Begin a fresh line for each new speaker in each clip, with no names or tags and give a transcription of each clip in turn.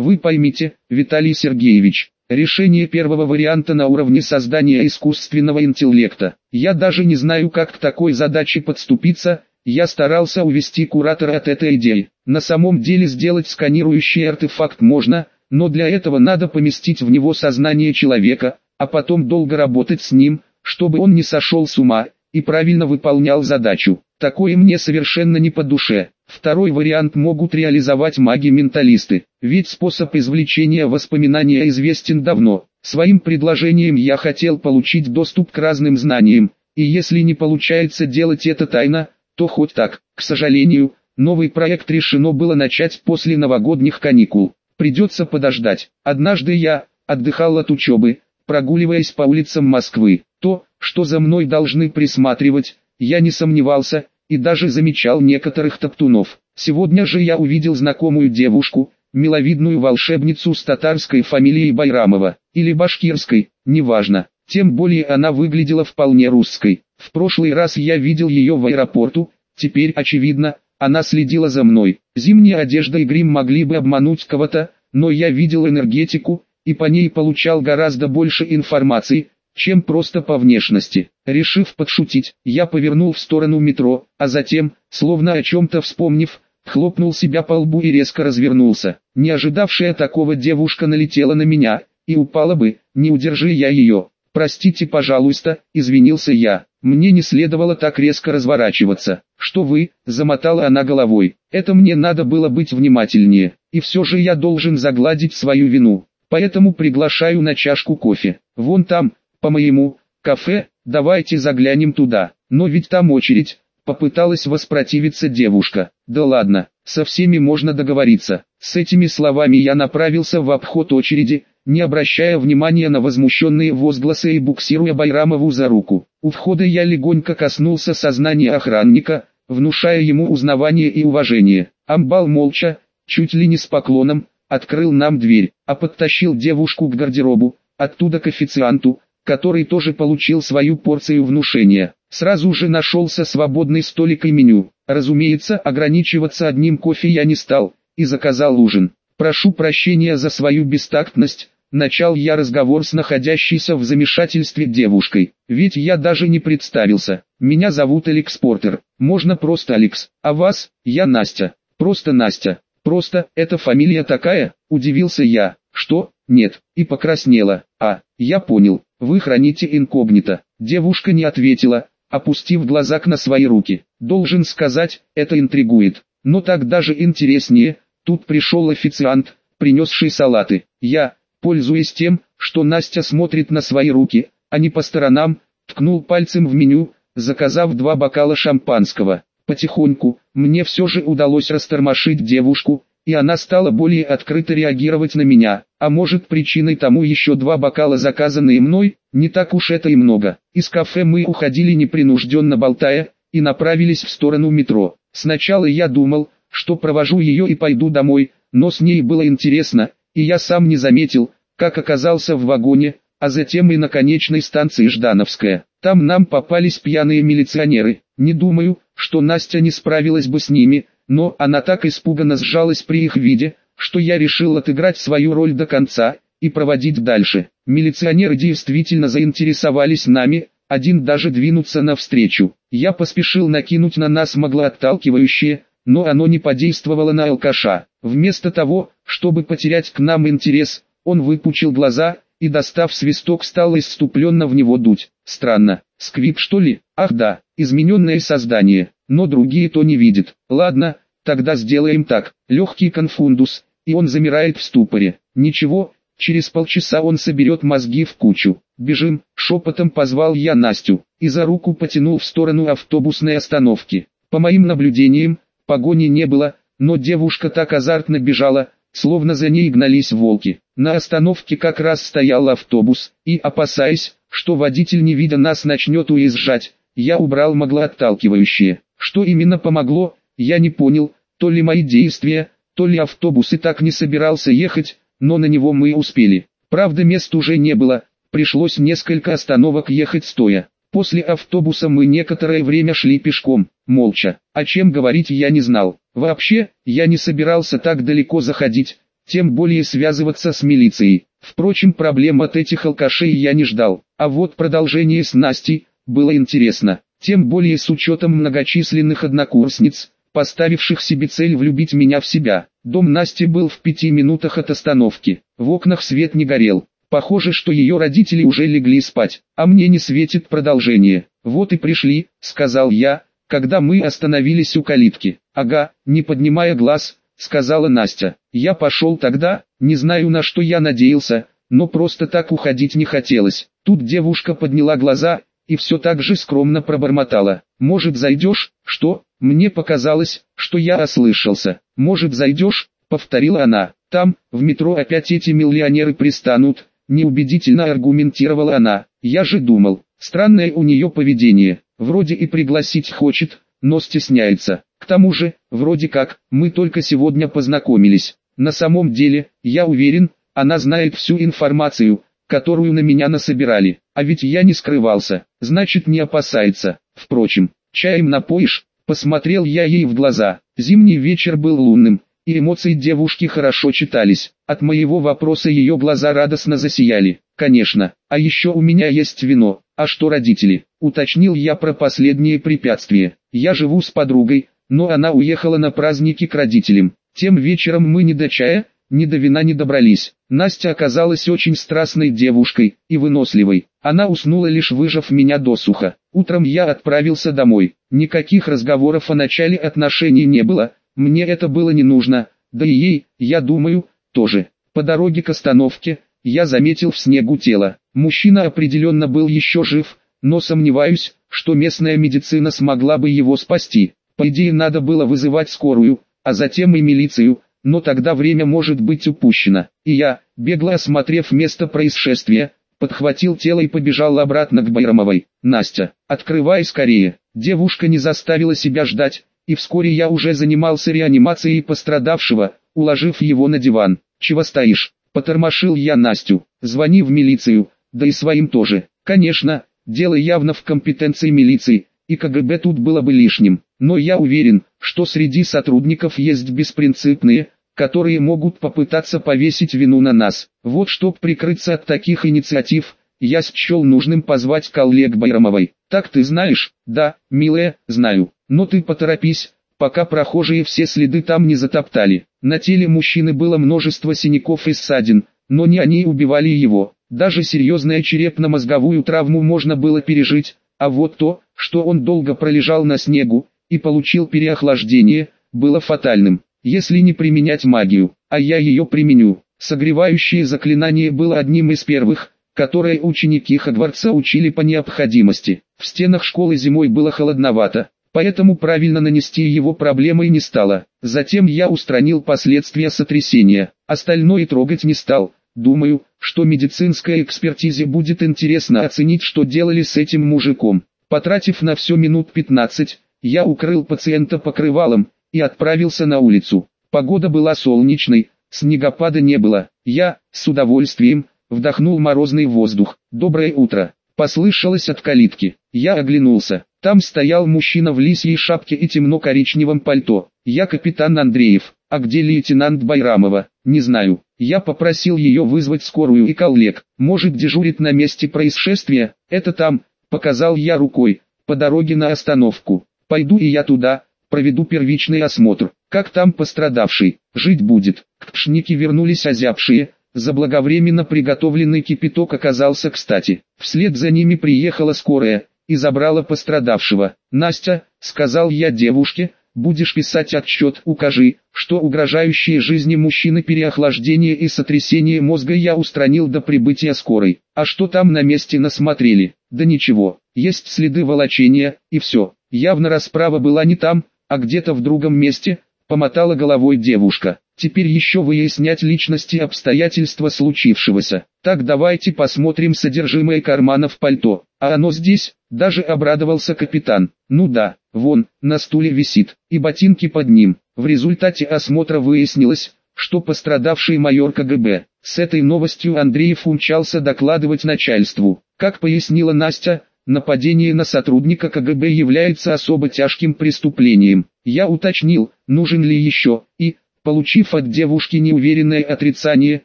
Вы поймите, Виталий Сергеевич, решение первого варианта на уровне создания искусственного интеллекта. Я даже не знаю как к такой задаче подступиться, я старался увести куратора от этой идеи. На самом деле сделать сканирующий артефакт можно, но для этого надо поместить в него сознание человека, а потом долго работать с ним, чтобы он не сошел с ума и правильно выполнял задачу. Такое мне совершенно не по душе. Второй вариант могут реализовать маги-менталисты, ведь способ извлечения воспоминания известен давно. Своим предложением я хотел получить доступ к разным знаниям, и если не получается делать это тайно, то хоть так. К сожалению, новый проект решено было начать после новогодних каникул. Придется подождать. Однажды я отдыхал от учебы, прогуливаясь по улицам Москвы. То, что за мной должны присматривать, я не сомневался, и даже замечал некоторых топтунов. Сегодня же я увидел знакомую девушку, миловидную волшебницу с татарской фамилией Байрамова, или башкирской, неважно. Тем более она выглядела вполне русской. В прошлый раз я видел ее в аэропорту, теперь очевидно, она следила за мной. Зимняя одежда и грим могли бы обмануть кого-то, но я видел энергетику, и по ней получал гораздо больше информации, чем просто по внешности. Решив подшутить, я повернул в сторону метро, а затем, словно о чем-то вспомнив, хлопнул себя по лбу и резко развернулся. Не ожидавшая такого девушка налетела на меня, и упала бы, не удержи я ее. «Простите, пожалуйста», — извинился я. «Мне не следовало так резко разворачиваться». «Что вы?» — замотала она головой. «Это мне надо было быть внимательнее, и все же я должен загладить свою вину. Поэтому приглашаю на чашку кофе. Вон там, по моему, кафе, давайте заглянем туда. Но ведь там очередь, попыталась воспротивиться девушка. Да ладно, со всеми можно договориться. С этими словами я направился в обход очереди, не обращая внимания на возмущенные возгласы и буксируя Байрамову за руку. У входа я легонько коснулся сознания охранника, внушая ему узнавание и уважение. Амбал молча, чуть ли не с поклоном, открыл нам дверь, а подтащил девушку к гардеробу, оттуда к официанту, который тоже получил свою порцию внушения. Сразу же нашелся свободный столик и меню. Разумеется, ограничиваться одним кофе я не стал, и заказал ужин. Прошу прощения за свою бестактность, начал я разговор с находящейся в замешательстве девушкой, ведь я даже не представился. Меня зовут Алекс Портер, можно просто Алекс, а вас, я Настя, просто Настя. Просто, это фамилия такая, удивился я. Что? Нет, и покраснела. А, я понял, вы храните инкогнито. Девушка не ответила, опустив глаза на свои руки. Должен сказать, это интригует. Но так даже интереснее, тут пришел официант, принесший салаты. Я, пользуясь тем, что Настя смотрит на свои руки, а не по сторонам, ткнул пальцем в меню, заказав два бокала шампанского. Потихоньку, мне все же удалось растормошить девушку, и она стала более открыто реагировать на меня. А может причиной тому еще два бокала заказанные мной, не так уж это и много. Из кафе мы уходили непринужденно болтая, и направились в сторону метро. Сначала я думал, что провожу ее и пойду домой, но с ней было интересно, и я сам не заметил, как оказался в вагоне, а затем и на конечной станции Ждановская. Там нам попались пьяные милиционеры. Не думаю, что Настя не справилась бы с ними, но она так испуганно сжалась при их виде, что я решил отыграть свою роль до конца и проводить дальше. Милиционеры действительно заинтересовались нами, один даже двинуться навстречу. Я поспешил накинуть на нас моглоотталкивающее, но оно не подействовало на алкаша. Вместо того, чтобы потерять к нам интерес, он выпучил глаза и, достав свисток, стал исступленно в него дуть. Странно, сквип что ли? Ах да, измененное создание, но другие то не видят. Ладно, тогда сделаем так, легкий конфундус, и он замирает в ступоре. Ничего, через полчаса он соберет мозги в кучу. Бежим, шепотом позвал я Настю, и за руку потянул в сторону автобусной остановки. По моим наблюдениям, погони не было, но девушка так азартно бежала, словно за ней гнались волки. На остановке как раз стоял автобус, и, опасаясь, что водитель не видя нас начнет уезжать, я убрал моглоотталкивающее. Что именно помогло, я не понял, то ли мои действия, то ли автобус и так не собирался ехать, но на него мы успели. Правда мест уже не было, пришлось несколько остановок ехать стоя. После автобуса мы некоторое время шли пешком, молча. О чем говорить я не знал. Вообще, я не собирался так далеко заходить, тем более связываться с милицией. Впрочем, проблем от этих алкашей я не ждал. А вот продолжение с Настей было интересно, тем более с учетом многочисленных однокурсниц, поставивших себе цель влюбить меня в себя. Дом Насти был в пяти минутах от остановки, в окнах свет не горел. Похоже, что ее родители уже легли спать, а мне не светит продолжение. Вот и пришли, сказал я, когда мы остановились у калитки. Ага, не поднимая глаз, сказала Настя. Я пошел тогда, не знаю на что я надеялся, но просто так уходить не хотелось. Тут девушка подняла глаза и все так же скромно пробормотала. «Может зайдешь?» «Что?» Мне показалось, что я ослышался. «Может зайдешь?» Повторила она. «Там, в метро опять эти миллионеры пристанут», неубедительно аргументировала она. «Я же думал, странное у нее поведение, вроде и пригласить хочет, но стесняется. К тому же, вроде как, мы только сегодня познакомились. На самом деле, я уверен, она знает всю информацию, которую на меня насобирали. А ведь я не скрывался, значит не опасается. Впрочем, чаем напоишь? Посмотрел я ей в глаза. Зимний вечер был лунным, и эмоции девушки хорошо читались. От моего вопроса ее глаза радостно засияли. Конечно, а еще у меня есть вино. А что родители? Уточнил я про последние препятствия. Я живу с подругой, но она уехала на праздники к родителям. Тем вечером мы не до чая, ни до вина не добрались. Настя оказалась очень страстной девушкой и выносливой. Она уснула лишь выжав меня досуха. Утром я отправился домой. Никаких разговоров о начале отношений не было, мне это было не нужно, да и ей, я думаю, тоже. По дороге к остановке, я заметил в снегу тело. Мужчина определенно был еще жив, но сомневаюсь, что местная медицина смогла бы его спасти. По идее надо было вызывать скорую, а затем и милицию, но тогда время может быть упущено. И я, бегло осмотрев место происшествия, подхватил тело и побежал обратно к Байрамовой. «Настя, открывай скорее!» Девушка не заставила себя ждать, и вскоре я уже занимался реанимацией пострадавшего, уложив его на диван. «Чего стоишь?» Потормошил я Настю. «Звони в милицию, да и своим тоже. Конечно, дело явно в компетенции милиции, и КГБ тут было бы лишним. Но я уверен, что среди сотрудников есть беспринципные, которые могут попытаться повесить вину на нас. Вот чтоб прикрыться от таких инициатив, я счел нужным позвать коллег Байрамовой. Так ты знаешь? Да, милая, знаю. Но ты поторопись, пока прохожие все следы там не затоптали. На теле мужчины было множество синяков и ссадин, но не они убивали его. Даже серьезную черепно-мозговую травму можно было пережить, а вот то, что он долго пролежал на снегу, и получил переохлаждение, было фатальным, если не применять магию, а я ее применю. Согревающее заклинание было одним из первых, которые ученики Хогвартса учили по необходимости. В стенах школы зимой было холодновато, поэтому правильно нанести его проблемой не стало. Затем я устранил последствия сотрясения, остальное трогать не стал. Думаю, что медицинской экспертизе будет интересно оценить, что делали с этим мужиком. Потратив на все минут 15, я укрыл пациента покрывалом и отправился на улицу. Погода была солнечной, снегопада не было. Я, с удовольствием, вдохнул морозный воздух. «Доброе утро!» Послышалось от калитки. Я оглянулся. Там стоял мужчина в лисьей шапке и темно-коричневом пальто. «Я капитан Андреев. А где лейтенант Байрамова?» «Не знаю. Я попросил ее вызвать скорую и коллег. Может дежурит на месте происшествия? Это там», показал я рукой, по дороге на остановку. Пойду и я туда, проведу первичный осмотр. Как там пострадавший, жить будет. К пшнике вернулись озябшие, заблаговременно приготовленный кипяток оказался кстати. Вслед за ними приехала скорая, и забрала пострадавшего. «Настя», — сказал я девушке, — «будешь писать отчет, укажи, что угрожающие жизни мужчины переохлаждение и сотрясение мозга я устранил до прибытия скорой. А что там на месте насмотрели? Да ничего, есть следы волочения, и все. Явно расправа была не там, а где-то в другом месте, помотала головой девушка. Теперь еще выяснять личности и обстоятельства случившегося. Так давайте посмотрим содержимое карманов пальто. А оно здесь, даже обрадовался капитан. Ну да, вон, на стуле висит, и ботинки под ним. В результате осмотра выяснилось, что пострадавший майор КГБ. С этой новостью Андреев умчался докладывать начальству. Как пояснила Настя, Нападение на сотрудника КГБ является особо тяжким преступлением. Я уточнил, нужен ли еще, и, получив от девушки неуверенное отрицание,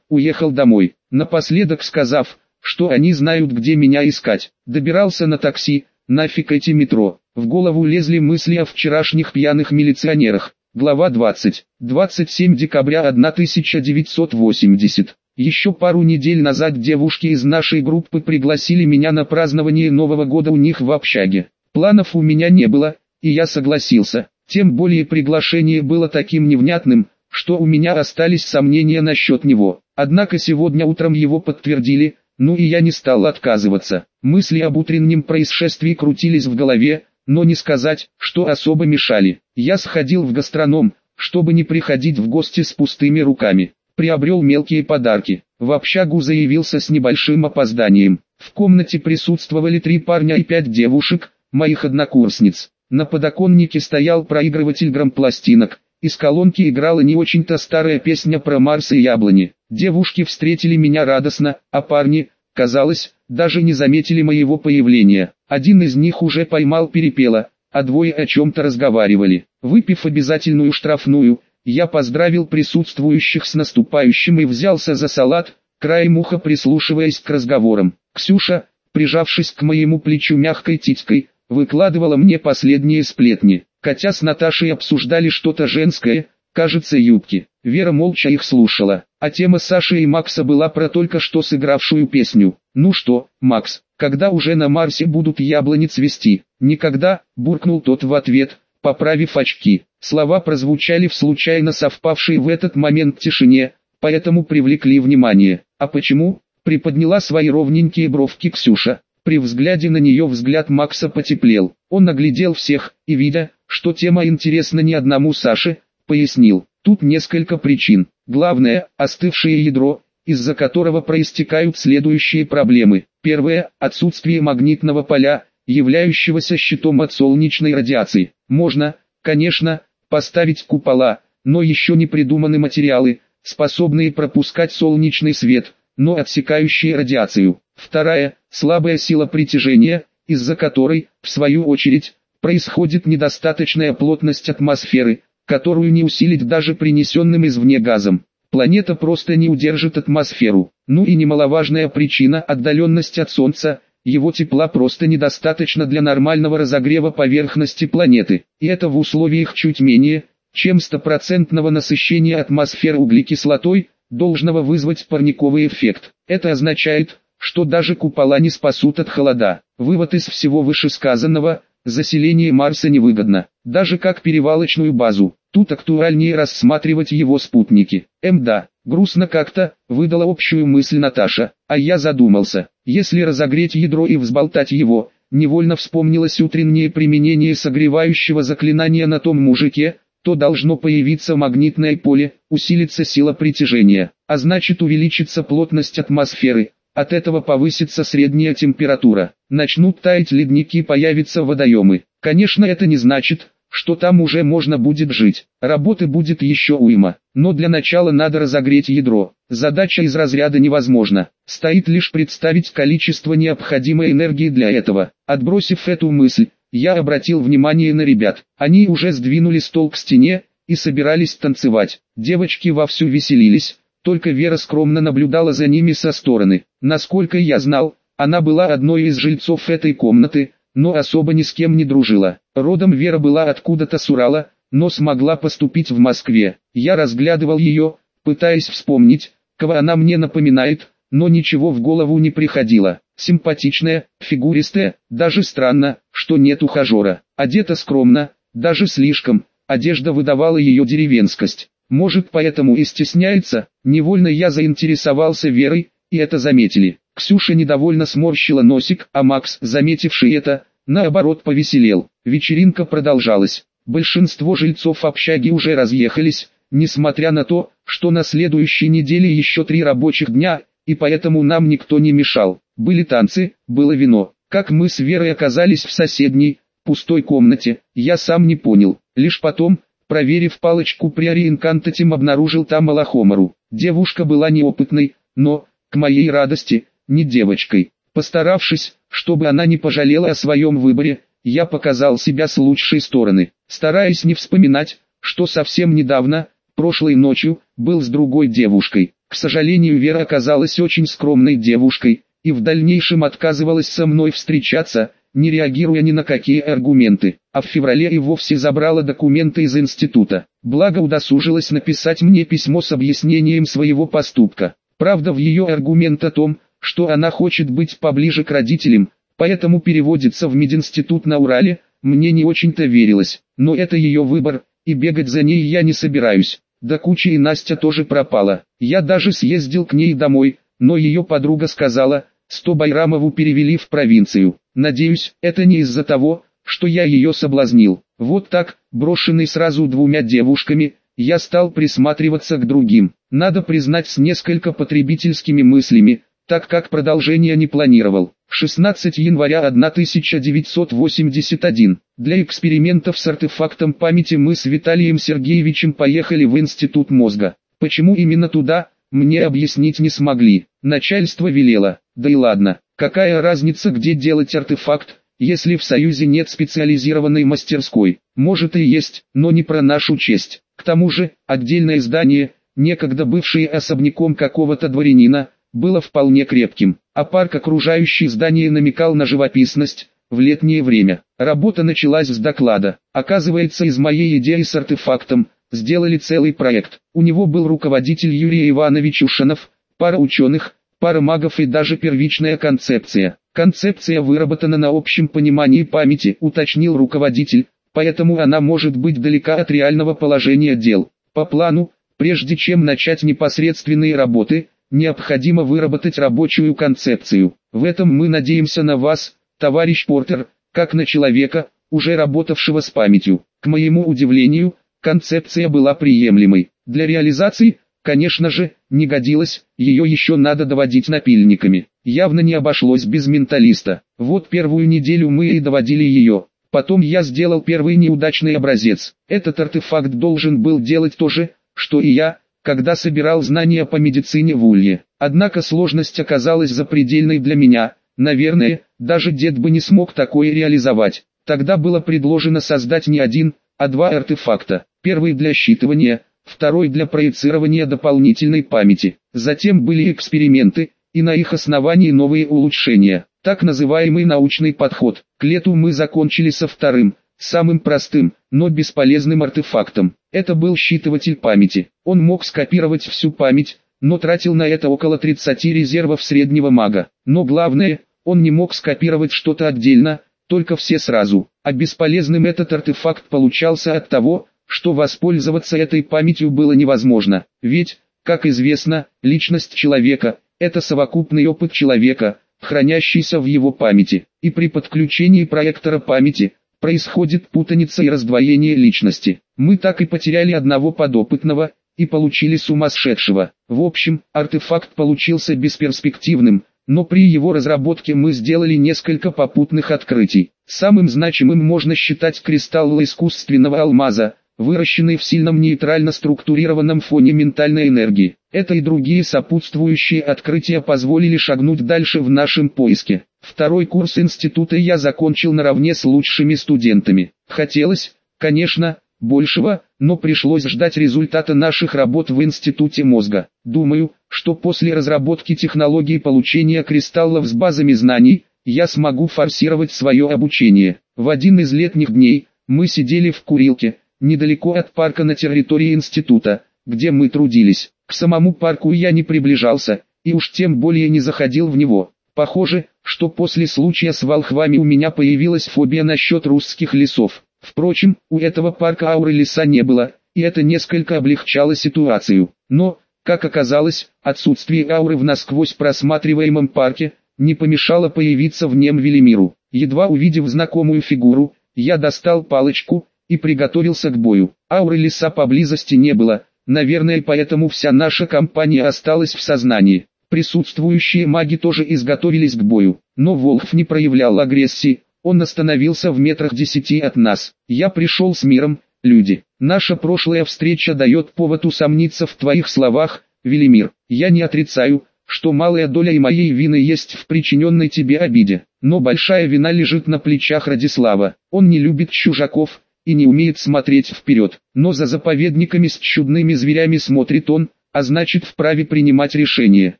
уехал домой, напоследок сказав, что они знают где меня искать. Добирался на такси, нафиг эти метро. В голову лезли мысли о вчерашних пьяных милиционерах. Глава 20. 27 декабря 1980. Еще пару недель назад девушки из нашей группы пригласили меня на празднование Нового года у них в общаге. Планов у меня не было, и я согласился. Тем более приглашение было таким невнятным, что у меня остались сомнения насчет него. Однако сегодня утром его подтвердили, ну и я не стал отказываться. Мысли об утреннем происшествии крутились в голове, но не сказать, что особо мешали. Я сходил в гастроном, чтобы не приходить в гости с пустыми руками приобрел мелкие подарки. В общагу заявился с небольшим опозданием. В комнате присутствовали три парня и пять девушек, моих однокурсниц. На подоконнике стоял проигрыватель грампластинок. Из колонки играла не очень-то старая песня про Марс и яблони. Девушки встретили меня радостно, а парни, казалось, даже не заметили моего появления. Один из них уже поймал перепела, а двое о чем-то разговаривали. Выпив обязательную штрафную, я поздравил присутствующих с наступающим и взялся за салат, краем уха прислушиваясь к разговорам. Ксюша, прижавшись к моему плечу мягкой титькой, выкладывала мне последние сплетни. Катя с Наташей обсуждали что-то женское, кажется юбки. Вера молча их слушала, а тема Саши и Макса была про только что сыгравшую песню. «Ну что, Макс, когда уже на Марсе будут яблони цвести?» «Никогда», буркнул тот в ответ, поправив очки. Слова прозвучали в случайно совпавшей в этот момент тишине, поэтому привлекли внимание. А почему? Приподняла свои ровненькие бровки Ксюша. При взгляде на нее взгляд Макса потеплел. Он наглядел всех, и видя, что тема интересна не одному Саше, пояснил. Тут несколько причин. Главное, остывшее ядро, из-за которого проистекают следующие проблемы. Первое – отсутствие магнитного поля, являющегося щитом от солнечной радиации. Можно, конечно, поставить купола, но еще не придуманы материалы, способные пропускать солнечный свет, но отсекающие радиацию. Вторая – слабая сила притяжения, из-за которой, в свою очередь, происходит недостаточная плотность атмосферы, которую не усилить даже принесенным извне газом. Планета просто не удержит атмосферу. Ну и немаловажная причина – отдаленность от Солнца, его тепла просто недостаточно для нормального разогрева поверхности планеты, и это в условиях чуть менее, чем стопроцентного насыщения атмосферы углекислотой, должного вызвать парниковый эффект. Это означает, что даже купола не спасут от холода. Вывод из всего вышесказанного – заселение Марса невыгодно, даже как перевалочную базу. Тут актуальнее рассматривать его спутники. МДА. Грустно как-то, выдала общую мысль Наташа, а я задумался, если разогреть ядро и взболтать его, невольно вспомнилось утреннее применение согревающего заклинания на том мужике, то должно появиться магнитное поле, усилится сила притяжения, а значит увеличится плотность атмосферы, от этого повысится средняя температура, начнут таять ледники появятся водоемы. Конечно это не значит, что там уже можно будет жить. Работы будет еще уйма, но для начала надо разогреть ядро. Задача из разряда невозможно. Стоит лишь представить количество необходимой энергии для этого. Отбросив эту мысль, я обратил внимание на ребят. Они уже сдвинули стол к стене и собирались танцевать. Девочки вовсю веселились, только Вера скромно наблюдала за ними со стороны. Насколько я знал, она была одной из жильцов этой комнаты, но особо ни с кем не дружила. Родом Вера была откуда-то с Урала, но смогла поступить в Москве. Я разглядывал ее, пытаясь вспомнить, кого она мне напоминает, но ничего в голову не приходило. Симпатичная, фигуристая, даже странно, что нет ухажера. Одета скромно, даже слишком, одежда выдавала ее деревенскость. Может поэтому и стесняется, невольно я заинтересовался Верой, и это заметили. Ксюша недовольно сморщила носик, а Макс, заметивший это, наоборот повеселел. Вечеринка продолжалась. Большинство жильцов общаги уже разъехались, несмотря на то, что на следующей неделе еще три рабочих дня, и поэтому нам никто не мешал. Были танцы, было вино. Как мы с Верой оказались в соседней, пустой комнате, я сам не понял. Лишь потом, проверив палочку при реинкантатим обнаружил там Малахомару. Девушка была неопытной, но, к моей радости, не девочкой. Постаравшись, чтобы она не пожалела о своем выборе, я показал себя с лучшей стороны, стараясь не вспоминать, что совсем недавно, прошлой ночью, был с другой девушкой. К сожалению Вера оказалась очень скромной девушкой, и в дальнейшем отказывалась со мной встречаться, не реагируя ни на какие аргументы, а в феврале и вовсе забрала документы из института. Благо удосужилась написать мне письмо с объяснением своего поступка. Правда в ее аргумент о том, что она хочет быть поближе к родителям, поэтому переводится в мединститут на Урале, мне не очень-то верилось, но это ее выбор, и бегать за ней я не собираюсь. Да куча и Настя тоже пропала. Я даже съездил к ней домой, но ее подруга сказала, что Байрамову перевели в провинцию. Надеюсь, это не из-за того, что я ее соблазнил. Вот так, брошенный сразу двумя девушками, я стал присматриваться к другим. Надо признать с несколько потребительскими мыслями, так как продолжение не планировал. 16 января 1981. Для экспериментов с артефактом памяти мы с Виталием Сергеевичем поехали в Институт мозга. Почему именно туда, мне объяснить не смогли. Начальство велело. Да и ладно, какая разница где делать артефакт, если в Союзе нет специализированной мастерской. Может и есть, но не про нашу честь. К тому же, отдельное здание, некогда бывшее особняком какого-то дворянина, было вполне крепким, а парк окружающий здание намекал на живописность, в летнее время. Работа началась с доклада. Оказывается из моей идеи с артефактом, сделали целый проект. У него был руководитель Юрий Иванович Ушанов, пара ученых, пара магов и даже первичная концепция. Концепция выработана на общем понимании памяти, уточнил руководитель, поэтому она может быть далека от реального положения дел. По плану, прежде чем начать непосредственные работы, необходимо выработать рабочую концепцию. В этом мы надеемся на вас, товарищ Портер, как на человека, уже работавшего с памятью. К моему удивлению, концепция была приемлемой. Для реализации, конечно же, не годилась, ее еще надо доводить напильниками. Явно не обошлось без менталиста. Вот первую неделю мы и доводили ее. Потом я сделал первый неудачный образец. Этот артефакт должен был делать то же, что и я, когда собирал знания по медицине в Улье. Однако сложность оказалась запредельной для меня, наверное, даже дед бы не смог такое реализовать. Тогда было предложено создать не один, а два артефакта. Первый для считывания, второй для проецирования дополнительной памяти. Затем были эксперименты, и на их основании новые улучшения. Так называемый научный подход. К лету мы закончили со вторым, самым простым, но бесполезным артефактом. Это был считыватель памяти. Он мог скопировать всю память, но тратил на это около 30 резервов среднего мага. Но главное, он не мог скопировать что-то отдельно, только все сразу. А бесполезным этот артефакт получался от того, что воспользоваться этой памятью было невозможно. Ведь, как известно, личность человека – это совокупный опыт человека, хранящийся в его памяти. И при подключении проектора памяти – происходит путаница и раздвоение личности. Мы так и потеряли одного подопытного, и получили сумасшедшего. В общем, артефакт получился бесперспективным, но при его разработке мы сделали несколько попутных открытий. Самым значимым можно считать кристалл искусственного алмаза, выращенный в сильном нейтрально структурированном фоне ментальной энергии. Это и другие сопутствующие открытия позволили шагнуть дальше в нашем поиске. Второй курс института я закончил наравне с лучшими студентами. Хотелось, конечно, большего, но пришлось ждать результата наших работ в институте мозга. Думаю, что после разработки технологии получения кристаллов с базами знаний, я смогу форсировать свое обучение. В один из летних дней, мы сидели в курилке, недалеко от парка на территории института, где мы трудились. К самому парку я не приближался, и уж тем более не заходил в него. Похоже, что после случая с волхвами у меня появилась фобия насчет русских лесов. Впрочем, у этого парка ауры леса не было, и это несколько облегчало ситуацию. Но, как оказалось, отсутствие ауры в насквозь просматриваемом парке, не помешало появиться в нем Велимиру. Едва увидев знакомую фигуру, я достал палочку, и приготовился к бою. Ауры леса поблизости не было, наверное поэтому вся наша компания осталась в сознании. Присутствующие маги тоже изготовились к бою, но Волхв не проявлял агрессии, он остановился в метрах десяти от нас. Я пришел с миром, люди. Наша прошлая встреча дает повод усомниться в твоих словах, Велимир. Я не отрицаю, что малая доля и моей вины есть в причиненной тебе обиде, но большая вина лежит на плечах Радислава. Он не любит чужаков, и не умеет смотреть вперед. Но за заповедниками с чудными зверями смотрит он, а значит вправе принимать решение.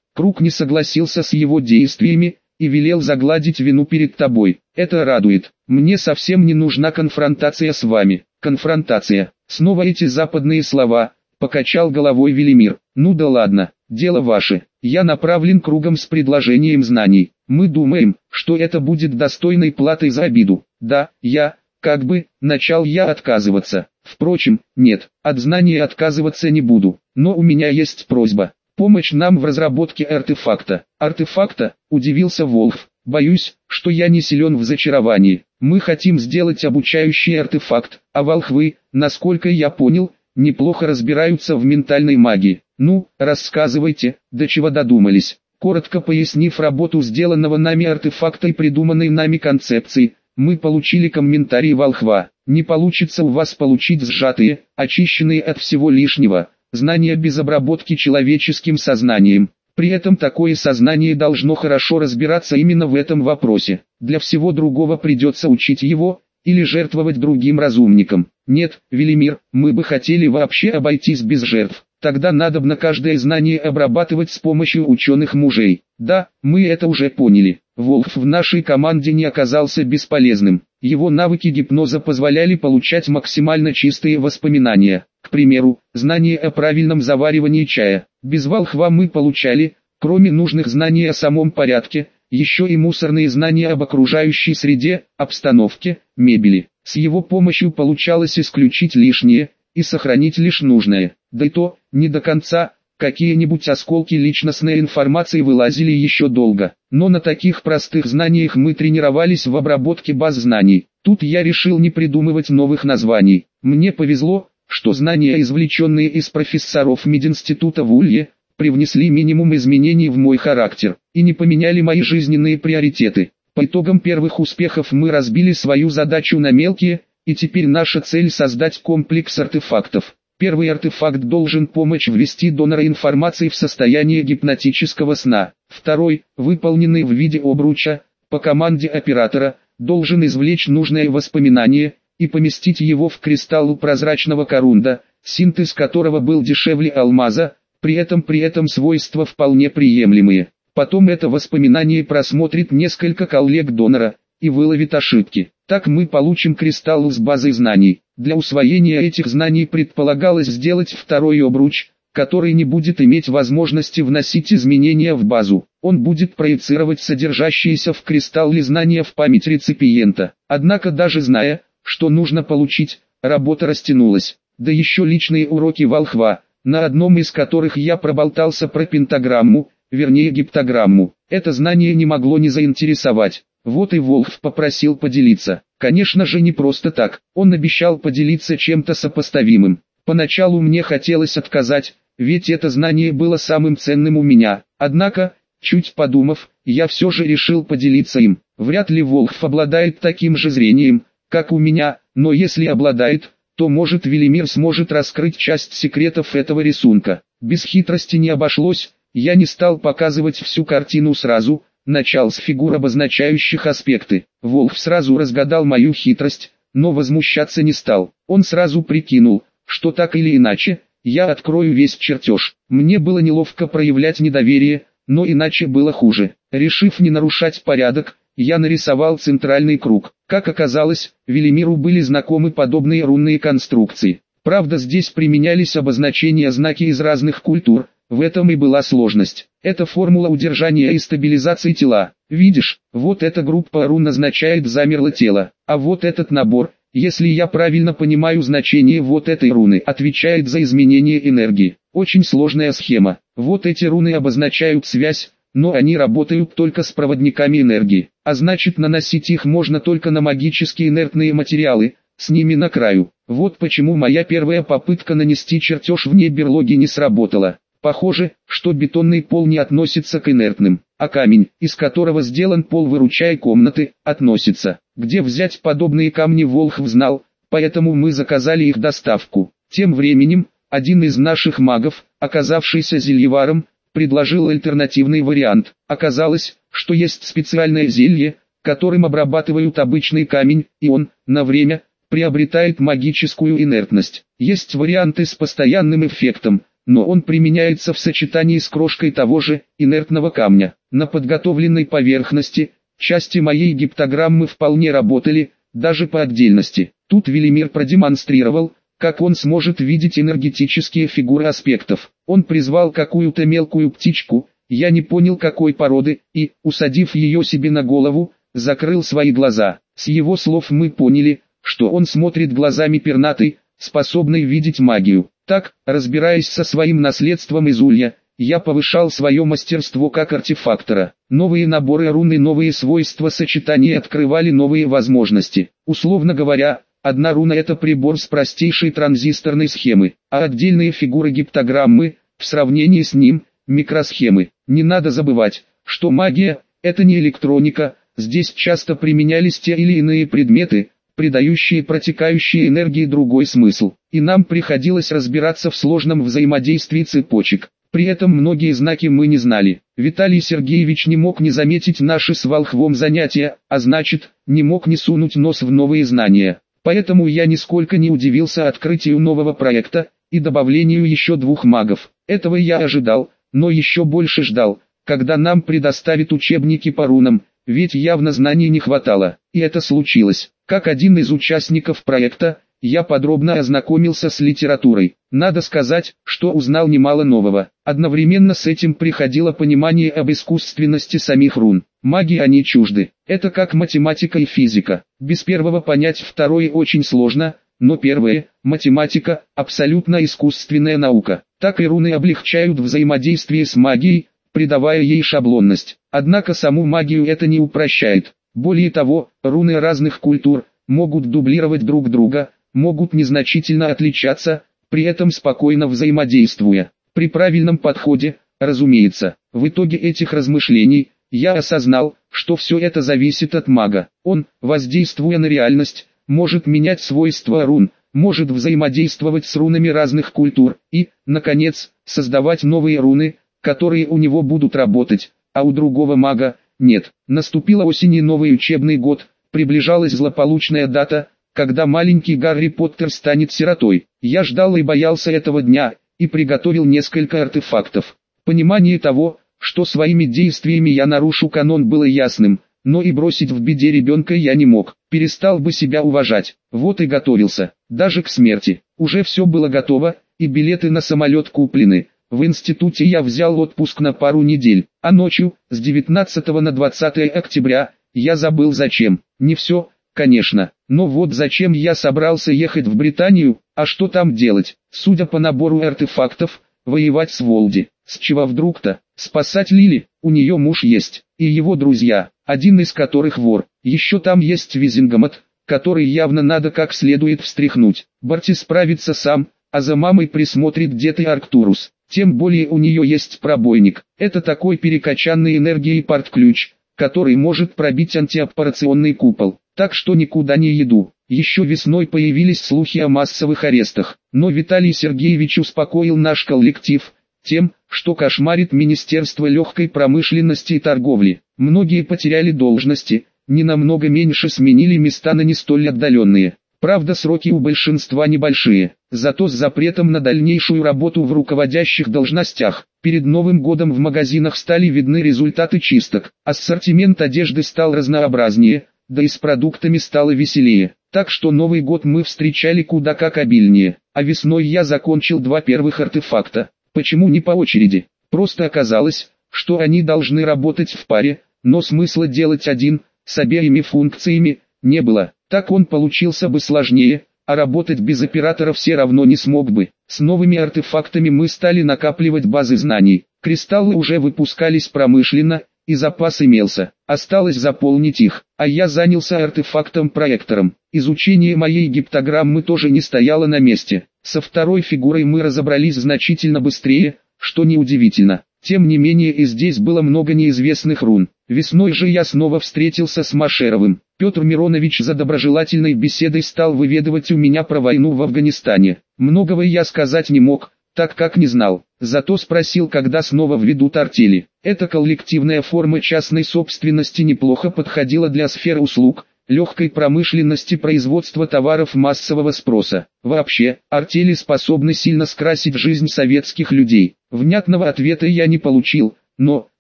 Круг не согласился с его действиями, и велел загладить вину перед тобой. Это радует. Мне совсем не нужна конфронтация с вами. Конфронтация. Снова эти западные слова. Покачал головой Велимир. Ну да ладно, дело ваше. Я направлен кругом с предложением знаний. Мы думаем, что это будет достойной платой за обиду. Да, я, как бы, начал я отказываться. Впрочем, нет, от знаний отказываться не буду. Но у меня есть просьба. Помощь нам в разработке артефакта. Артефакта, удивился Волхв. Боюсь, что я не силен в зачаровании. Мы хотим сделать обучающий артефакт, а волхвы, насколько я понял, неплохо разбираются в ментальной магии. Ну, рассказывайте, до чего додумались. Коротко пояснив работу сделанного нами артефакта и придуманной нами концепции, мы получили комментарий волхва. Не получится у вас получить сжатые, очищенные от всего лишнего, знания без обработки человеческим сознанием. При этом такое сознание должно хорошо разбираться именно в этом вопросе. Для всего другого придется учить его, или жертвовать другим разумникам. Нет, Велимир, мы бы хотели вообще обойтись без жертв. Тогда надо на каждое знание обрабатывать с помощью ученых мужей. Да, мы это уже поняли. Волф в нашей команде не оказался бесполезным. Его навыки гипноза позволяли получать максимально чистые воспоминания. К примеру, знание о правильном заваривании чая. Без волхва мы получали, кроме нужных знаний о самом порядке, еще и мусорные знания об окружающей среде, обстановке, мебели. С его помощью получалось исключить лишнее и сохранить лишь нужное. Да и то, не до конца, какие-нибудь осколки личностной информации вылазили еще долго. Но на таких простых знаниях мы тренировались в обработке баз знаний. Тут я решил не придумывать новых названий. Мне повезло, что знания, извлеченные из профессоров мединститута в Улье, привнесли минимум изменений в мой характер и не поменяли мои жизненные приоритеты. По итогам первых успехов мы разбили свою задачу на мелкие, и теперь наша цель создать комплекс артефактов. Первый артефакт должен помочь ввести донора информации в состояние гипнотического сна. Второй, выполненный в виде обруча, по команде оператора, должен извлечь нужное воспоминание и поместить его в кристалл прозрачного корунда, синтез которого был дешевле алмаза, при этом при этом свойства вполне приемлемые. Потом это воспоминание просмотрит несколько коллег донора и выловит ошибки. Так мы получим кристалл с базой знаний. Для усвоения этих знаний предполагалось сделать второй обруч, который не будет иметь возможности вносить изменения в базу. Он будет проецировать содержащиеся в кристалле знания в память реципиента. Однако даже зная, что нужно получить, работа растянулась. Да еще личные уроки волхва, на одном из которых я проболтался про пентаграмму, вернее гиптограмму. Это знание не могло не заинтересовать. Вот и Волхв попросил поделиться. Конечно же не просто так, он обещал поделиться чем-то сопоставимым. Поначалу мне хотелось отказать, ведь это знание было самым ценным у меня. Однако, чуть подумав, я все же решил поделиться им. Вряд ли Волхв обладает таким же зрением, как у меня, но если обладает, то может Велимир сможет раскрыть часть секретов этого рисунка. Без хитрости не обошлось, я не стал показывать всю картину сразу, Начал с фигур обозначающих аспекты. Волк сразу разгадал мою хитрость, но возмущаться не стал. Он сразу прикинул, что так или иначе, я открою весь чертеж. Мне было неловко проявлять недоверие, но иначе было хуже. Решив не нарушать порядок, я нарисовал центральный круг. Как оказалось, Велимиру были знакомы подобные рунные конструкции. Правда здесь применялись обозначения знаки из разных культур, в этом и была сложность. Это формула удержания и стабилизации тела. Видишь, вот эта группа рун означает замерло тело, а вот этот набор, если я правильно понимаю значение вот этой руны, отвечает за изменение энергии. Очень сложная схема. Вот эти руны обозначают связь, но они работают только с проводниками энергии, а значит наносить их можно только на магически инертные материалы, с ними на краю. Вот почему моя первая попытка нанести чертеж вне берлоги не сработала. Похоже, что бетонный пол не относится к инертным, а камень, из которого сделан пол выручай комнаты, относится. Где взять подобные камни Волхв знал, поэтому мы заказали их доставку. Тем временем, один из наших магов, оказавшийся зельеваром, предложил альтернативный вариант. Оказалось, что есть специальное зелье, которым обрабатывают обычный камень, и он, на время, приобретает магическую инертность. Есть варианты с постоянным эффектом, но он применяется в сочетании с крошкой того же, инертного камня. На подготовленной поверхности, части моей гиптограммы вполне работали, даже по отдельности. Тут Велимир продемонстрировал, как он сможет видеть энергетические фигуры аспектов. Он призвал какую-то мелкую птичку, я не понял какой породы, и, усадив ее себе на голову, закрыл свои глаза. С его слов мы поняли, что он смотрит глазами пернатой, способной видеть магию. Так, разбираясь со своим наследством из улья, я повышал свое мастерство как артефактора. Новые наборы рун и новые свойства сочетания открывали новые возможности. Условно говоря, одна руна это прибор с простейшей транзисторной схемы, а отдельные фигуры гиптограммы, в сравнении с ним, микросхемы. Не надо забывать, что магия – это не электроника, здесь часто применялись те или иные предметы, придающие протекающей энергии другой смысл, и нам приходилось разбираться в сложном взаимодействии цепочек. При этом многие знаки мы не знали. Виталий Сергеевич не мог не заметить наши с Волхвом занятия, а значит, не мог не сунуть нос в новые знания. Поэтому я нисколько не удивился открытию нового проекта и добавлению еще двух магов. Этого я ожидал, но еще больше ждал, когда нам предоставят учебники по рунам, ведь явно знаний не хватало, и это случилось. Как один из участников проекта, я подробно ознакомился с литературой. Надо сказать, что узнал немало нового. Одновременно с этим приходило понимание об искусственности самих рун. Маги они чужды. Это как математика и физика. Без первого понять второе очень сложно, но первое, математика, абсолютно искусственная наука. Так и руны облегчают взаимодействие с магией, придавая ей шаблонность. Однако саму магию это не упрощает. Более того, руны разных культур могут дублировать друг друга, могут незначительно отличаться, при этом спокойно взаимодействуя. При правильном подходе, разумеется, в итоге этих размышлений, я осознал, что все это зависит от мага. Он, воздействуя на реальность, может менять свойства рун, может взаимодействовать с рунами разных культур и, наконец, создавать новые руны, которые у него будут работать, а у другого мага – нет. Наступила осень и новый учебный год, приближалась злополучная дата, когда маленький Гарри Поттер станет сиротой. Я ждал и боялся этого дня, и приготовил несколько артефактов. Понимание того, что своими действиями я нарушу канон было ясным, но и бросить в беде ребенка я не мог, перестал бы себя уважать. Вот и готовился, даже к смерти. Уже все было готово, и билеты на самолет куплены. В институте я взял отпуск на пару недель, а ночью, с 19 на 20 октября, я забыл зачем. Не все, конечно, но вот зачем я собрался ехать в Британию, а что там делать? Судя по набору артефактов, воевать с Волди. С чего вдруг-то? Спасать Лили, у нее муж есть, и его друзья, один из которых вор. Еще там есть Визингомот, который явно надо как следует встряхнуть. Барти справится сам, а за мамой присмотрит дед и Арктурус. Тем более у нее есть пробойник. Это такой перекачанный энергией порт-ключ, который может пробить антиоппарационный купол. Так что никуда не еду. Еще весной появились слухи о массовых арестах, но Виталий Сергеевич успокоил наш коллектив, тем, что кошмарит Министерство легкой промышленности и торговли. Многие потеряли должности, не намного меньше сменили места на не столь отдаленные. Правда сроки у большинства небольшие, зато с запретом на дальнейшую работу в руководящих должностях. Перед Новым годом в магазинах стали видны результаты чисток, ассортимент одежды стал разнообразнее, да и с продуктами стало веселее. Так что Новый год мы встречали куда как обильнее, а весной я закончил два первых артефакта. Почему не по очереди? Просто оказалось, что они должны работать в паре, но смысла делать один, с обеими функциями, не было. Так он получился бы сложнее, а работать без оператора все равно не смог бы. С новыми артефактами мы стали накапливать базы знаний. Кристаллы уже выпускались промышленно, и запас имелся. Осталось заполнить их, а я занялся артефактом-проектором. Изучение моей гиптограммы тоже не стояло на месте. Со второй фигурой мы разобрались значительно быстрее, что неудивительно. Тем не менее и здесь было много неизвестных рун. Весной же я снова встретился с Машеровым. Петр Миронович за доброжелательной беседой стал выведывать у меня про войну в Афганистане. Многого я сказать не мог, так как не знал. Зато спросил, когда снова введут артели. Эта коллективная форма частной собственности неплохо подходила для сфер услуг, легкой промышленности производства товаров массового спроса. Вообще, артели способны сильно скрасить жизнь советских людей. Внятного ответа я не получил, но,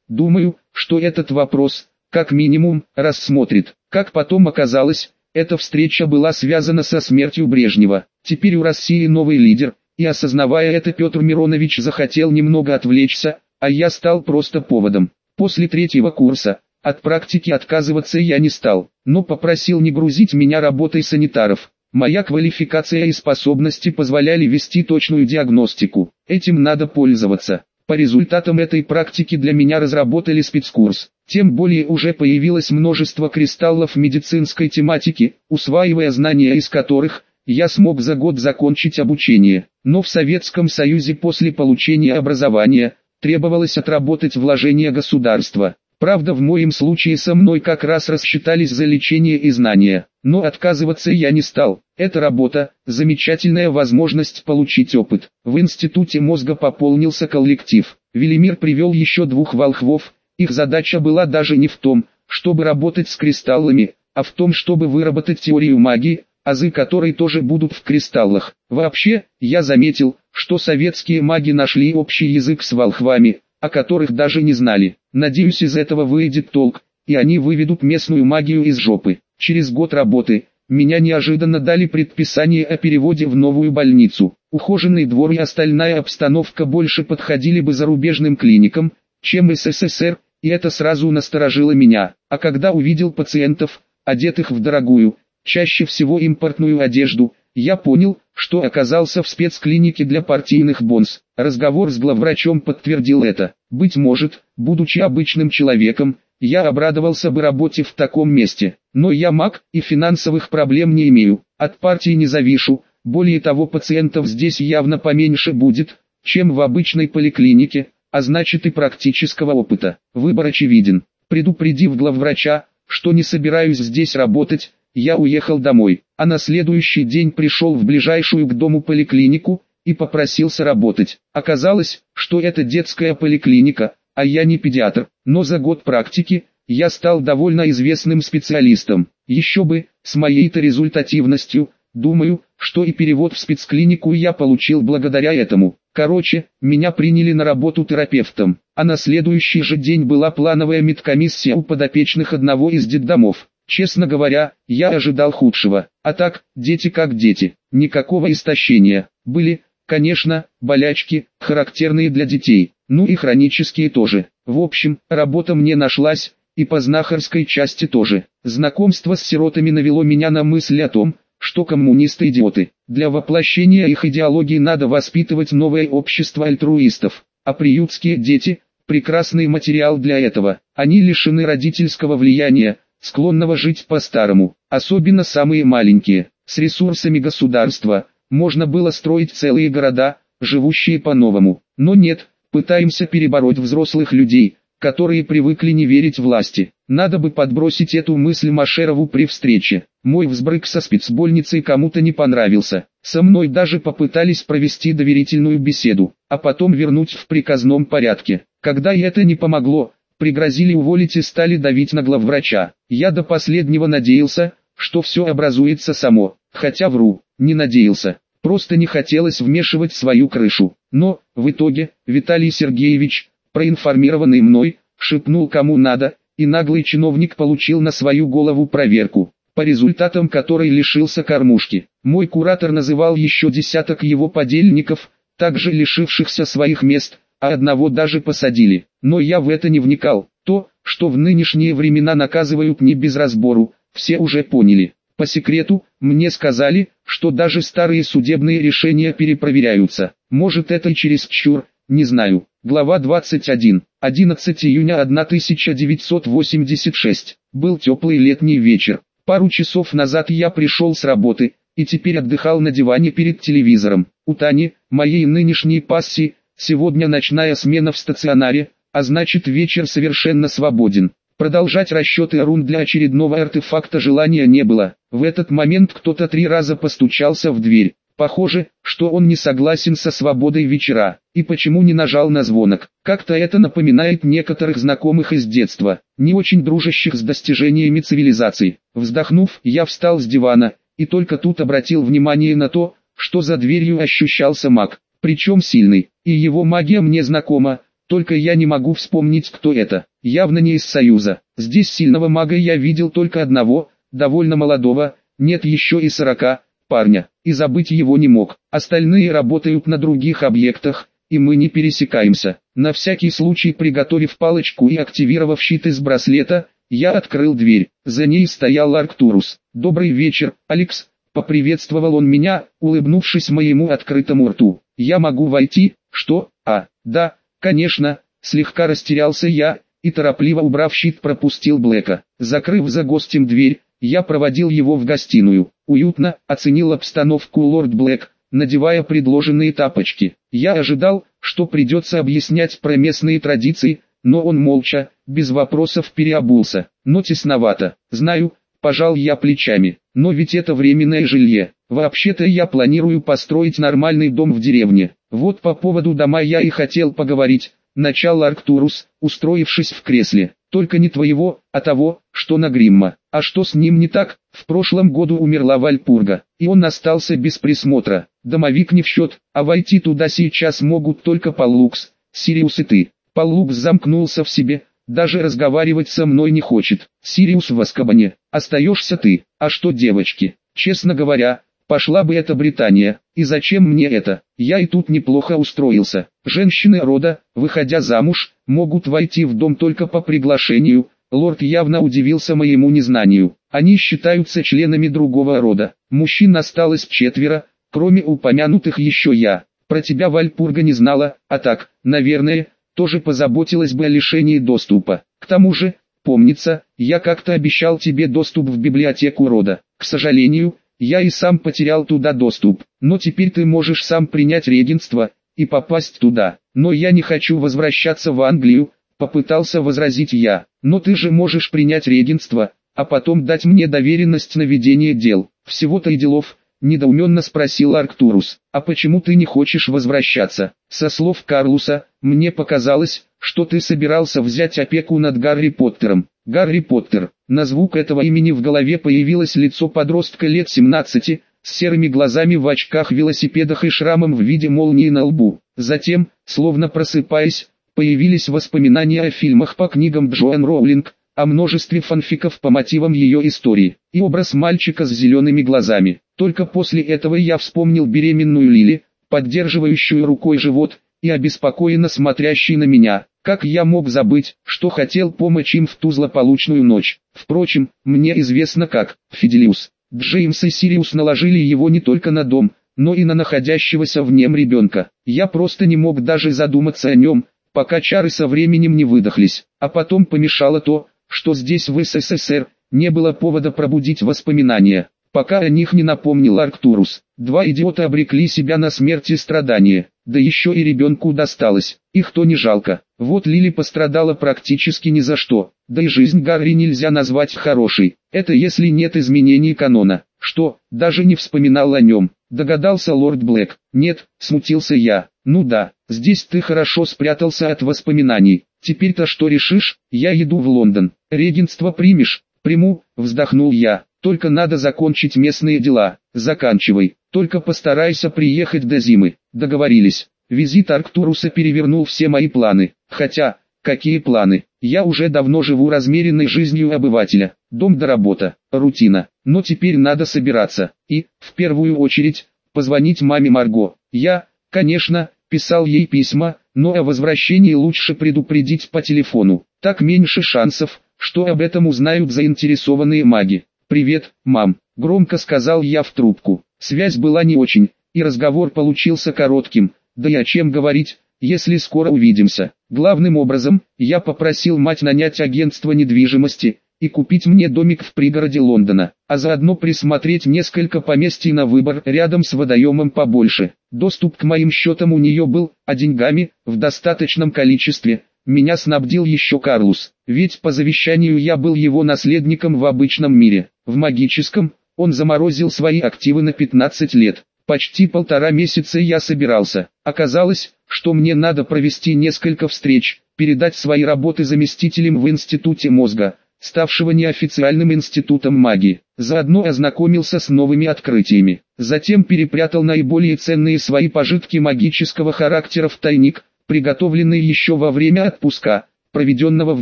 думаю, что этот вопрос, как минимум, рассмотрит. Как потом оказалось, эта встреча была связана со смертью Брежнева. Теперь у России новый лидер, и осознавая это Петр Миронович захотел немного отвлечься, а я стал просто поводом. После третьего курса, от практики отказываться я не стал, но попросил не грузить меня работой санитаров. Моя квалификация и способности позволяли вести точную диагностику. Этим надо пользоваться. По результатам этой практики для меня разработали спецкурс. Тем более уже появилось множество кристаллов медицинской тематики, усваивая знания из которых, я смог за год закончить обучение. Но в Советском Союзе после получения образования, требовалось отработать вложения государства. Правда в моем случае со мной как раз рассчитались за лечение и знания, но отказываться я не стал. Эта работа – замечательная возможность получить опыт. В институте мозга пополнился коллектив. Велимир привел еще двух волхвов, их задача была даже не в том, чтобы работать с кристаллами, а в том, чтобы выработать теорию магии, азы которой тоже будут в кристаллах. Вообще, я заметил, что советские маги нашли общий язык с волхвами, о которых даже не знали. Надеюсь из этого выйдет толк, и они выведут местную магию из жопы. Через год работы, меня неожиданно дали предписание о переводе в новую больницу. Ухоженный двор и остальная обстановка больше подходили бы зарубежным клиникам, чем СССР, и это сразу насторожило меня. А когда увидел пациентов, одетых в дорогую, чаще всего импортную одежду, я понял, что оказался в спецклинике для партийных бонс. Разговор с главврачом подтвердил это. Быть может, будучи обычным человеком, я обрадовался бы работе в таком месте. Но я маг и финансовых проблем не имею, от партии не завишу, более того пациентов здесь явно поменьше будет, чем в обычной поликлинике, а значит и практического опыта. Выбор очевиден. Предупредив главврача, что не собираюсь здесь работать, я уехал домой, а на следующий день пришел в ближайшую к дому поликлинику, и попросился работать. Оказалось, что это детская поликлиника, а я не педиатр, но за год практики, я стал довольно известным специалистом. Еще бы, с моей-то результативностью, думаю, что и перевод в спецклинику я получил благодаря этому. Короче, меня приняли на работу терапевтом, а на следующий же день была плановая медкомиссия у подопечных одного из детдомов. Честно говоря, я ожидал худшего. А так, дети как дети, никакого истощения. Были, конечно, болячки, характерные для детей, ну и хронические тоже. В общем, работа мне нашлась, и по знахарской части тоже. Знакомство с сиротами навело меня на мысль о том, что коммунисты идиоты. Для воплощения их идеологии надо воспитывать новое общество альтруистов, а приютские дети – прекрасный материал для этого. Они лишены родительского влияния, склонного жить по-старому, особенно самые маленькие. С ресурсами государства можно было строить целые города, живущие по-новому. Но нет, пытаемся перебороть взрослых людей, которые привыкли не верить власти. Надо бы подбросить эту мысль Машерову при встрече. Мой взбрык со спецбольницей кому-то не понравился. Со мной даже попытались провести доверительную беседу, а потом вернуть в приказном порядке. Когда это не помогло, пригрозили уволить и стали давить на главврача. Я до последнего надеялся, что все образуется само, хотя вру, не надеялся, просто не хотелось вмешивать свою крышу. Но, в итоге, Виталий Сергеевич, проинформированный мной, шепнул кому надо, и наглый чиновник получил на свою голову проверку, по результатам которой лишился кормушки. Мой куратор называл еще десяток его подельников, также лишившихся своих мест, а одного даже посадили. Но я в это не вникал. То, что в нынешние времена наказывают не без разбору, все уже поняли. По секрету, мне сказали, что даже старые судебные решения перепроверяются. Может это и чересчур, не знаю. Глава 21. 11 июня 1986. Был теплый летний вечер. Пару часов назад я пришел с работы, и теперь отдыхал на диване перед телевизором. У Тани, моей нынешней пассии, Сегодня ночная смена в стационаре, а значит вечер совершенно свободен. Продолжать расчеты рун для очередного артефакта желания не было. В этот момент кто-то три раза постучался в дверь. Похоже, что он не согласен со свободой вечера, и почему не нажал на звонок. Как-то это напоминает некоторых знакомых из детства, не очень дружащих с достижениями цивилизации. Вздохнув, я встал с дивана, и только тут обратил внимание на то, что за дверью ощущался маг, причем сильный, и его магия мне знакома, только я не могу вспомнить кто это, явно не из Союза. Здесь сильного мага я видел только одного, довольно молодого, нет еще и сорока, парня, и забыть его не мог. Остальные работают на других объектах, и мы не пересекаемся. На всякий случай приготовив палочку и активировав щит из браслета, я открыл дверь. За ней стоял Арктурус. «Добрый вечер, Алекс», — поприветствовал он меня, улыбнувшись моему открытому рту. «Я могу войти?» «Что? А, да, конечно», — слегка растерялся я, и торопливо убрав щит пропустил Блэка. Закрыв за гостем дверь, я проводил его в гостиную. Уютно, оценил обстановку лорд Блэк, надевая предложенные тапочки. Я ожидал, что придется объяснять про местные традиции, но он молча, без вопросов переобулся. Но тесновато. Знаю, пожал я плечами. Но ведь это временное жилье. Вообще-то я планирую построить нормальный дом в деревне. Вот по поводу дома я и хотел поговорить. Начал Арктурус, устроившись в кресле. Только не твоего, а того, что на Гриммо. А что с ним не так? В прошлом году умерла Вальпурга, и он остался без присмотра. Домовик не в счет, а войти туда сейчас могут только Поллукс, Сириус и ты. Поллукс замкнулся в себе, даже разговаривать со мной не хочет. Сириус в Азкабане, остаешься ты. А что девочки? Честно говоря, Пошла бы эта Британия, и зачем мне это? Я и тут неплохо устроился. Женщины рода, выходя замуж, могут войти в дом только по приглашению. Лорд явно удивился моему незнанию. Они считаются членами другого рода. Мужчин осталось четверо, кроме упомянутых еще я. Про тебя Вальпурга не знала, а так, наверное, тоже позаботилась бы о лишении доступа. К тому же, помнится, я как-то обещал тебе доступ в библиотеку рода. К сожалению, я и сам потерял туда доступ, но теперь ты можешь сам принять регенство и попасть туда. Но я не хочу возвращаться в Англию, попытался возразить я. Но ты же можешь принять регенство, а потом дать мне доверенность на ведение дел. Всего-то и делов, недоуменно спросил Арктурус. А почему ты не хочешь возвращаться? Со слов Карлуса, мне показалось, что ты собирался взять опеку над Гарри Поттером. Гарри Поттер. На звук этого имени в голове появилось лицо подростка лет 17, с серыми глазами в очках велосипедах и шрамом в виде молнии на лбу. Затем, словно просыпаясь, появились воспоминания о фильмах по книгам Джоан Роулинг, о множестве фанфиков по мотивам ее истории, и образ мальчика с зелеными глазами. Только после этого я вспомнил беременную Лили, поддерживающую рукой живот, и обеспокоенно смотрящий на меня. Как я мог забыть, что хотел помочь им в ту злополучную ночь? Впрочем, мне известно как, Фиделиус. Джеймс и Сириус наложили его не только на дом, но и на находящегося в нем ребенка. Я просто не мог даже задуматься о нем, пока чары со временем не выдохлись. А потом помешало то, что здесь в СССР не было повода пробудить воспоминания пока о них не напомнил Арктурус. Два идиота обрекли себя на смерть и страдания, да еще и ребенку досталось, их то не жалко. Вот Лили пострадала практически ни за что, да и жизнь Гарри нельзя назвать хорошей, это если нет изменений канона. Что, даже не вспоминал о нем, догадался лорд Блэк. Нет, смутился я. Ну да, здесь ты хорошо спрятался от воспоминаний. Теперь-то что решишь? Я еду в Лондон. Регенство примешь? Приму, вздохнул я. Только надо закончить местные дела. Заканчивай. Только постарайся приехать до зимы. Договорились. Визит Арктуруса перевернул все мои планы. Хотя, какие планы? Я уже давно живу размеренной жизнью обывателя. Дом до работа, рутина. Но теперь надо собираться. И, в первую очередь, позвонить маме Марго. Я, конечно, писал ей письма, но о возвращении лучше предупредить по телефону. Так меньше шансов, что об этом узнают заинтересованные маги. «Привет, мам», — громко сказал я в трубку. Связь была не очень, и разговор получился коротким, да и о чем говорить, если скоро увидимся. Главным образом, я попросил мать нанять агентство недвижимости и купить мне домик в пригороде Лондона, а заодно присмотреть несколько поместий на выбор рядом с водоемом побольше. Доступ к моим счетам у нее был, а деньгами, в достаточном количестве, меня снабдил еще Карлус, ведь по завещанию я был его наследником в обычном мире. В магическом, он заморозил свои активы на 15 лет. Почти полтора месяца я собирался. Оказалось, что мне надо провести несколько встреч, передать свои работы заместителям в Институте мозга, ставшего неофициальным институтом магии. Заодно ознакомился с новыми открытиями. Затем перепрятал наиболее ценные свои пожитки магического характера в тайник, приготовленный еще во время отпуска, проведенного в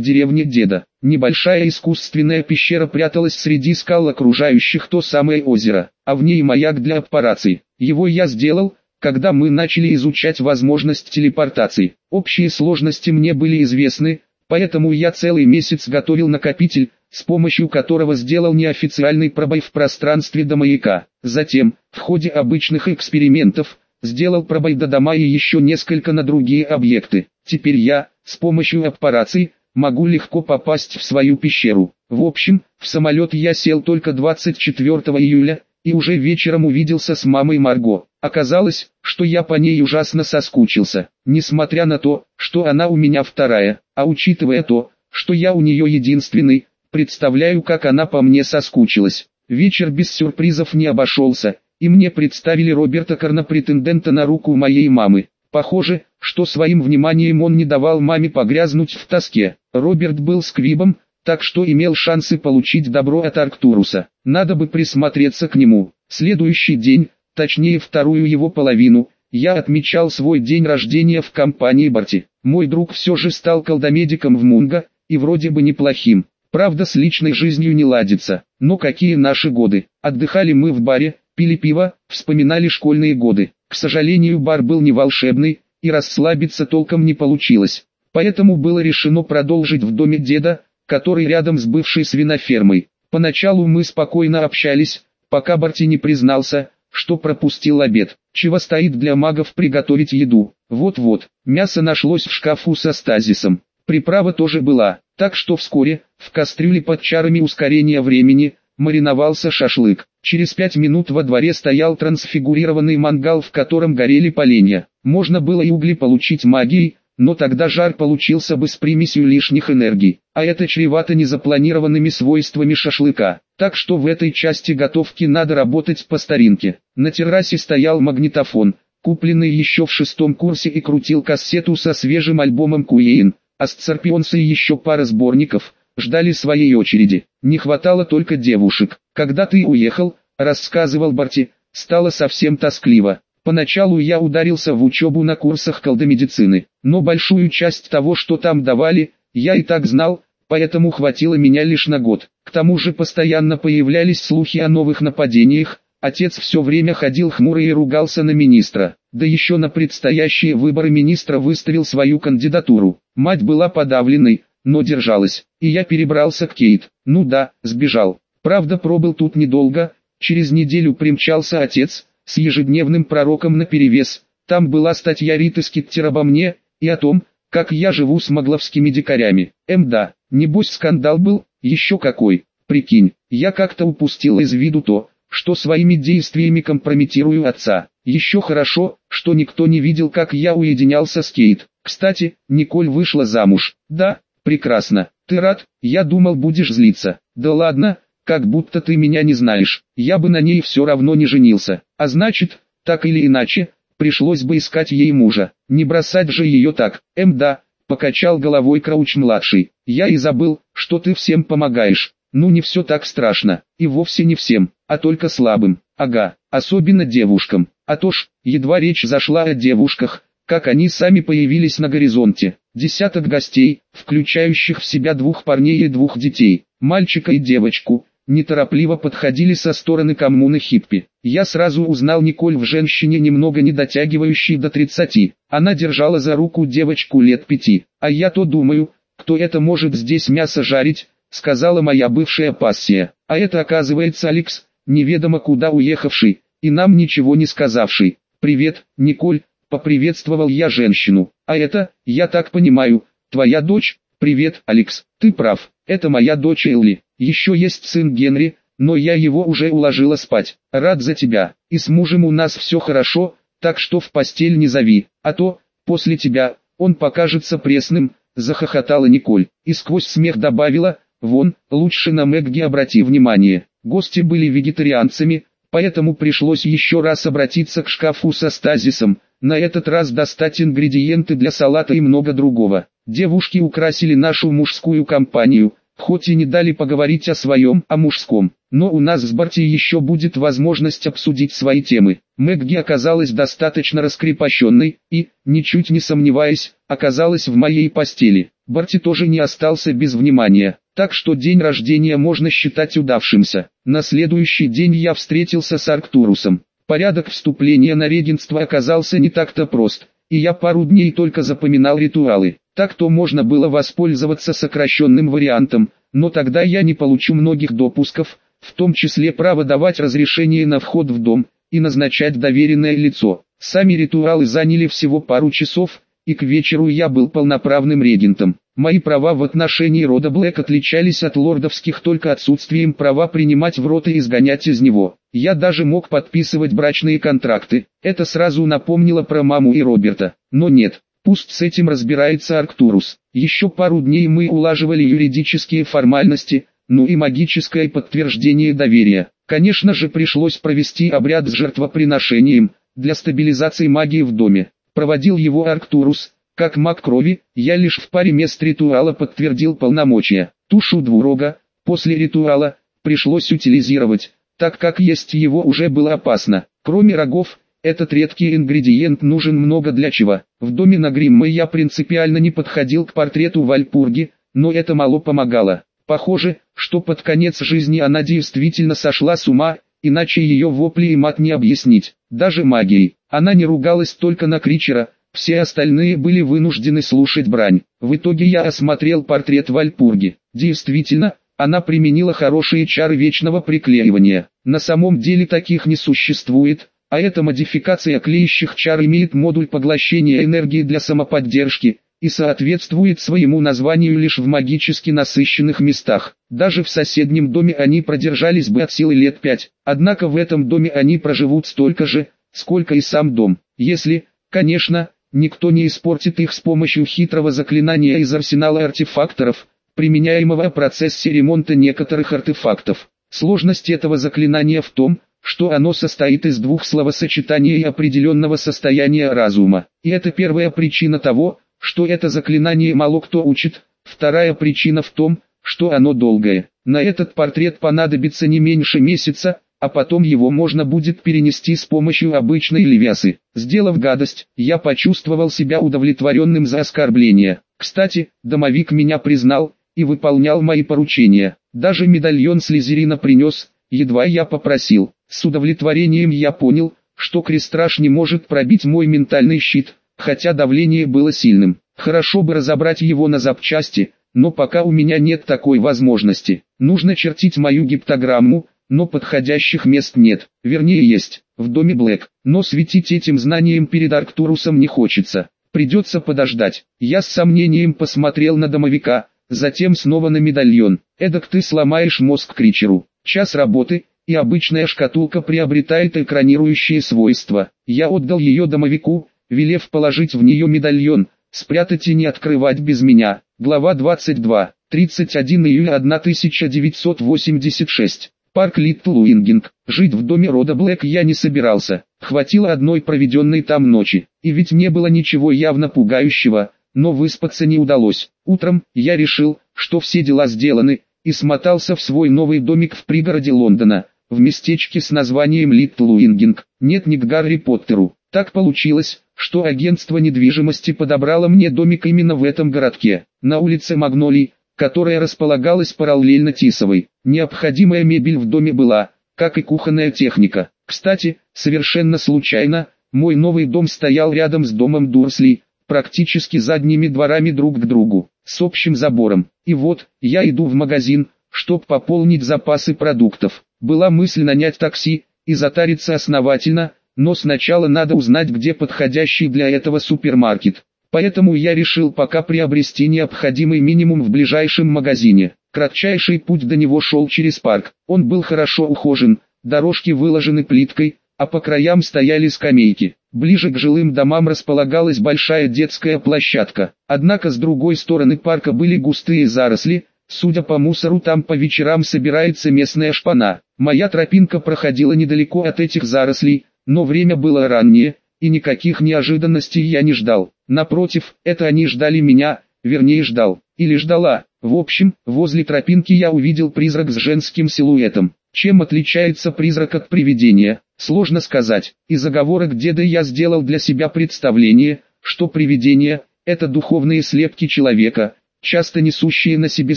деревне деда. Небольшая искусственная пещера пряталась среди скал окружающих то самое озеро, а в ней маяк для операций. Его я сделал, когда мы начали изучать возможность телепортации. Общие сложности мне были известны, поэтому я целый месяц готовил накопитель, с помощью которого сделал неофициальный пробой в пространстве до маяка. Затем, в ходе обычных экспериментов, сделал пробой до дома и еще несколько на другие объекты. Теперь я, с помощью операций, могу легко попасть в свою пещеру. В общем, в самолет я сел только 24 июля, и уже вечером увиделся с мамой Марго. Оказалось, что я по ней ужасно соскучился, несмотря на то, что она у меня вторая, а учитывая то, что я у нее единственный, представляю, как она по мне соскучилась. Вечер без сюрпризов не обошелся, и мне представили Роберта Карна претендента на руку моей мамы. Похоже, что своим вниманием он не давал маме погрязнуть в тоске. Роберт был сквибом, так что имел шансы получить добро от Арктуруса. Надо бы присмотреться к нему. Следующий день, точнее вторую его половину, я отмечал свой день рождения в компании Барти. Мой друг все же стал колдомедиком в Мунго, и вроде бы неплохим. Правда с личной жизнью не ладится, но какие наши годы. Отдыхали мы в баре, пили пиво, вспоминали школьные годы. К сожалению бар был не волшебный, и расслабиться толком не получилось. Поэтому было решено продолжить в доме деда, который рядом с бывшей свинофермой. Поначалу мы спокойно общались, пока Барти не признался, что пропустил обед. Чего стоит для магов приготовить еду? Вот-вот, мясо нашлось в шкафу со стазисом. Приправа тоже была, так что вскоре, в кастрюле под чарами ускорения времени, мариновался шашлык. Через пять минут во дворе стоял трансфигурированный мангал, в котором горели поленья. Можно было и угли получить магией, но тогда жар получился бы с примесью лишних энергий, а это чревато незапланированными свойствами шашлыка. Так что в этой части готовки надо работать по старинке. На террасе стоял магнитофон, купленный еще в шестом курсе и крутил кассету со свежим альбомом Куэйн, а Сцарпионса и еще пара сборников, ждали своей очереди. Не хватало только девушек. Когда ты уехал, рассказывал Барти, стало совсем тоскливо. Поначалу я ударился в учебу на курсах колдомедицины, но большую часть того, что там давали, я и так знал, поэтому хватило меня лишь на год. К тому же постоянно появлялись слухи о новых нападениях, отец все время ходил хмурый и ругался на министра, да еще на предстоящие выборы министра выставил свою кандидатуру. Мать была подавленной, но держалась, и я перебрался к Кейт. Ну да, сбежал. Правда пробыл тут недолго, через неделю примчался отец, с ежедневным пророком наперевес. Там была статья Риты Скиттер обо мне, и о том, как я живу с магловскими дикарями. Эм да, небось скандал был, еще какой. Прикинь, я как-то упустил из виду то, что своими действиями компрометирую отца. Еще хорошо, что никто не видел, как я уединялся с Кейт. Кстати, Николь вышла замуж. Да, прекрасно. Ты рад? Я думал будешь злиться. Да ладно, как будто ты меня не знаешь. Я бы на ней все равно не женился. А значит, так или иначе, пришлось бы искать ей мужа. Не бросать же ее так. Эм да, покачал головой Крауч-младший. Я и забыл, что ты всем помогаешь. Ну не все так страшно, и вовсе не всем, а только слабым. Ага, особенно девушкам. А то ж, едва речь зашла о девушках, как они сами появились на горизонте. Десяток гостей, включающих в себя двух парней и двух детей, мальчика и девочку, неторопливо подходили со стороны коммуны Хиппи. Я сразу узнал Николь в женщине немного не дотягивающей до 30. Она держала за руку девочку лет пяти. А я то думаю, кто это может здесь мясо жарить, сказала моя бывшая пассия. А это оказывается Алекс, неведомо куда уехавший, и нам ничего не сказавший. «Привет, Николь», — поприветствовал я женщину. «А это, я так понимаю, твоя дочь?» «Привет, Алекс, ты прав, это моя дочь Элли. Еще есть сын Генри, но я его уже уложила спать. Рад за тебя, и с мужем у нас все хорошо, так что в постель не зови, а то, после тебя, он покажется пресным», — захохотала Николь, и сквозь смех добавила, «Вон, лучше на Мэгги обрати внимание». Гости были вегетарианцами, поэтому пришлось еще раз обратиться к шкафу со стазисом, на этот раз достать ингредиенты для салата и много другого. Девушки украсили нашу мужскую компанию, хоть и не дали поговорить о своем, о мужском. Но у нас с Барти еще будет возможность обсудить свои темы. Мэгги оказалась достаточно раскрепощенной и, ничуть не сомневаясь, оказалась в моей постели. Барти тоже не остался без внимания, так что день рождения можно считать удавшимся. На следующий день я встретился с Арктурусом. Порядок вступления на регенство оказался не так-то прост, и я пару дней только запоминал ритуалы. Так-то можно было воспользоваться сокращенным вариантом, но тогда я не получу многих допусков, в том числе право давать разрешение на вход в дом и назначать доверенное лицо. Сами ритуалы заняли всего пару часов, и к вечеру я был полноправным регентом. Мои права в отношении рода Блэк отличались от лордовских только отсутствием права принимать в рот и изгонять из него. Я даже мог подписывать брачные контракты. Это сразу напомнило про маму и Роберта. Но нет, пусть с этим разбирается Арктурус. Еще пару дней мы улаживали юридические формальности, ну и магическое подтверждение доверия. Конечно же пришлось провести обряд с жертвоприношением, для стабилизации магии в доме. Проводил его Арктурус, как маг крови, я лишь в паре мест ритуала подтвердил полномочия. Тушу двурога, после ритуала, пришлось утилизировать, так как есть его уже было опасно. Кроме рогов, этот редкий ингредиент нужен много для чего. В доме на Гримме я принципиально не подходил к портрету Вальпурги, но это мало помогало. Похоже, что под конец жизни она действительно сошла с ума, иначе ее вопли и мат не объяснить, даже магией. Она не ругалась только на Кричера, все остальные были вынуждены слушать брань. В итоге я осмотрел портрет Вальпурги. Действительно, она применила хорошие чары вечного приклеивания. На самом деле таких не существует, а эта модификация клеящих чар имеет модуль поглощения энергии для самоподдержки, и соответствует своему названию лишь в магически насыщенных местах. Даже в соседнем доме они продержались бы от силы лет пять, однако в этом доме они проживут столько же, сколько и сам дом. Если, конечно, никто не испортит их с помощью хитрого заклинания из арсенала артефакторов, применяемого в процессе ремонта некоторых артефактов. Сложность этого заклинания в том, что оно состоит из двух словосочетаний и определенного состояния разума. И это первая причина того, что это заклинание мало кто учит. Вторая причина в том, что оно долгое. На этот портрет понадобится не меньше месяца, а потом его можно будет перенести с помощью обычной левясы. Сделав гадость, я почувствовал себя удовлетворенным за оскорбление. Кстати, домовик меня признал и выполнял мои поручения. Даже медальон слезерина принес, едва я попросил. С удовлетворением я понял, что крестраж не может пробить мой ментальный щит, хотя давление было сильным. Хорошо бы разобрать его на запчасти, но пока у меня нет такой возможности. Нужно чертить мою гиптограмму, но подходящих мест нет, вернее есть, в доме Блэк, но светить этим знанием перед Арктурусом не хочется. Придется подождать. Я с сомнением посмотрел на домовика, затем снова на медальон. Эдак ты сломаешь мозг Кричеру. Час работы, и обычная шкатулка приобретает экранирующие свойства. Я отдал ее домовику, велев положить в нее медальон, спрятать и не открывать без меня. Глава 22. 31 июля 1986. Парк Литтл Уингинг. Жить в доме рода Блэк я не собирался. Хватило одной проведенной там ночи. И ведь не было ничего явно пугающего, но выспаться не удалось. Утром я решил, что все дела сделаны, и смотался в свой новый домик в пригороде Лондона, в местечке с названием Литтл Уингинг. Нет, не к Гарри Поттеру. Так получилось, что агентство недвижимости подобрало мне домик именно в этом городке, на улице Магнолий, которая располагалась параллельно Тисовой. Необходимая мебель в доме была, как и кухонная техника. Кстати, совершенно случайно, мой новый дом стоял рядом с домом Дурсли, практически задними дворами друг к другу, с общим забором. И вот, я иду в магазин, чтобы пополнить запасы продуктов. Была мысль нанять такси и затариться основательно, но сначала надо узнать где подходящий для этого супермаркет. Поэтому я решил пока приобрести необходимый минимум в ближайшем магазине. Кратчайший путь до него шел через парк. Он был хорошо ухожен, дорожки выложены плиткой, а по краям стояли скамейки. Ближе к жилым домам располагалась большая детская площадка. Однако с другой стороны парка были густые заросли, Судя по мусору там по вечерам собирается местная шпана. Моя тропинка проходила недалеко от этих зарослей, но время было раннее, и никаких неожиданностей я не ждал. Напротив, это они ждали меня, вернее ждал, или ждала. В общем, возле тропинки я увидел призрак с женским силуэтом. Чем отличается призрак от привидения, сложно сказать. Из заговорок деда я сделал для себя представление, что привидение – это духовные слепки человека, часто несущие на себе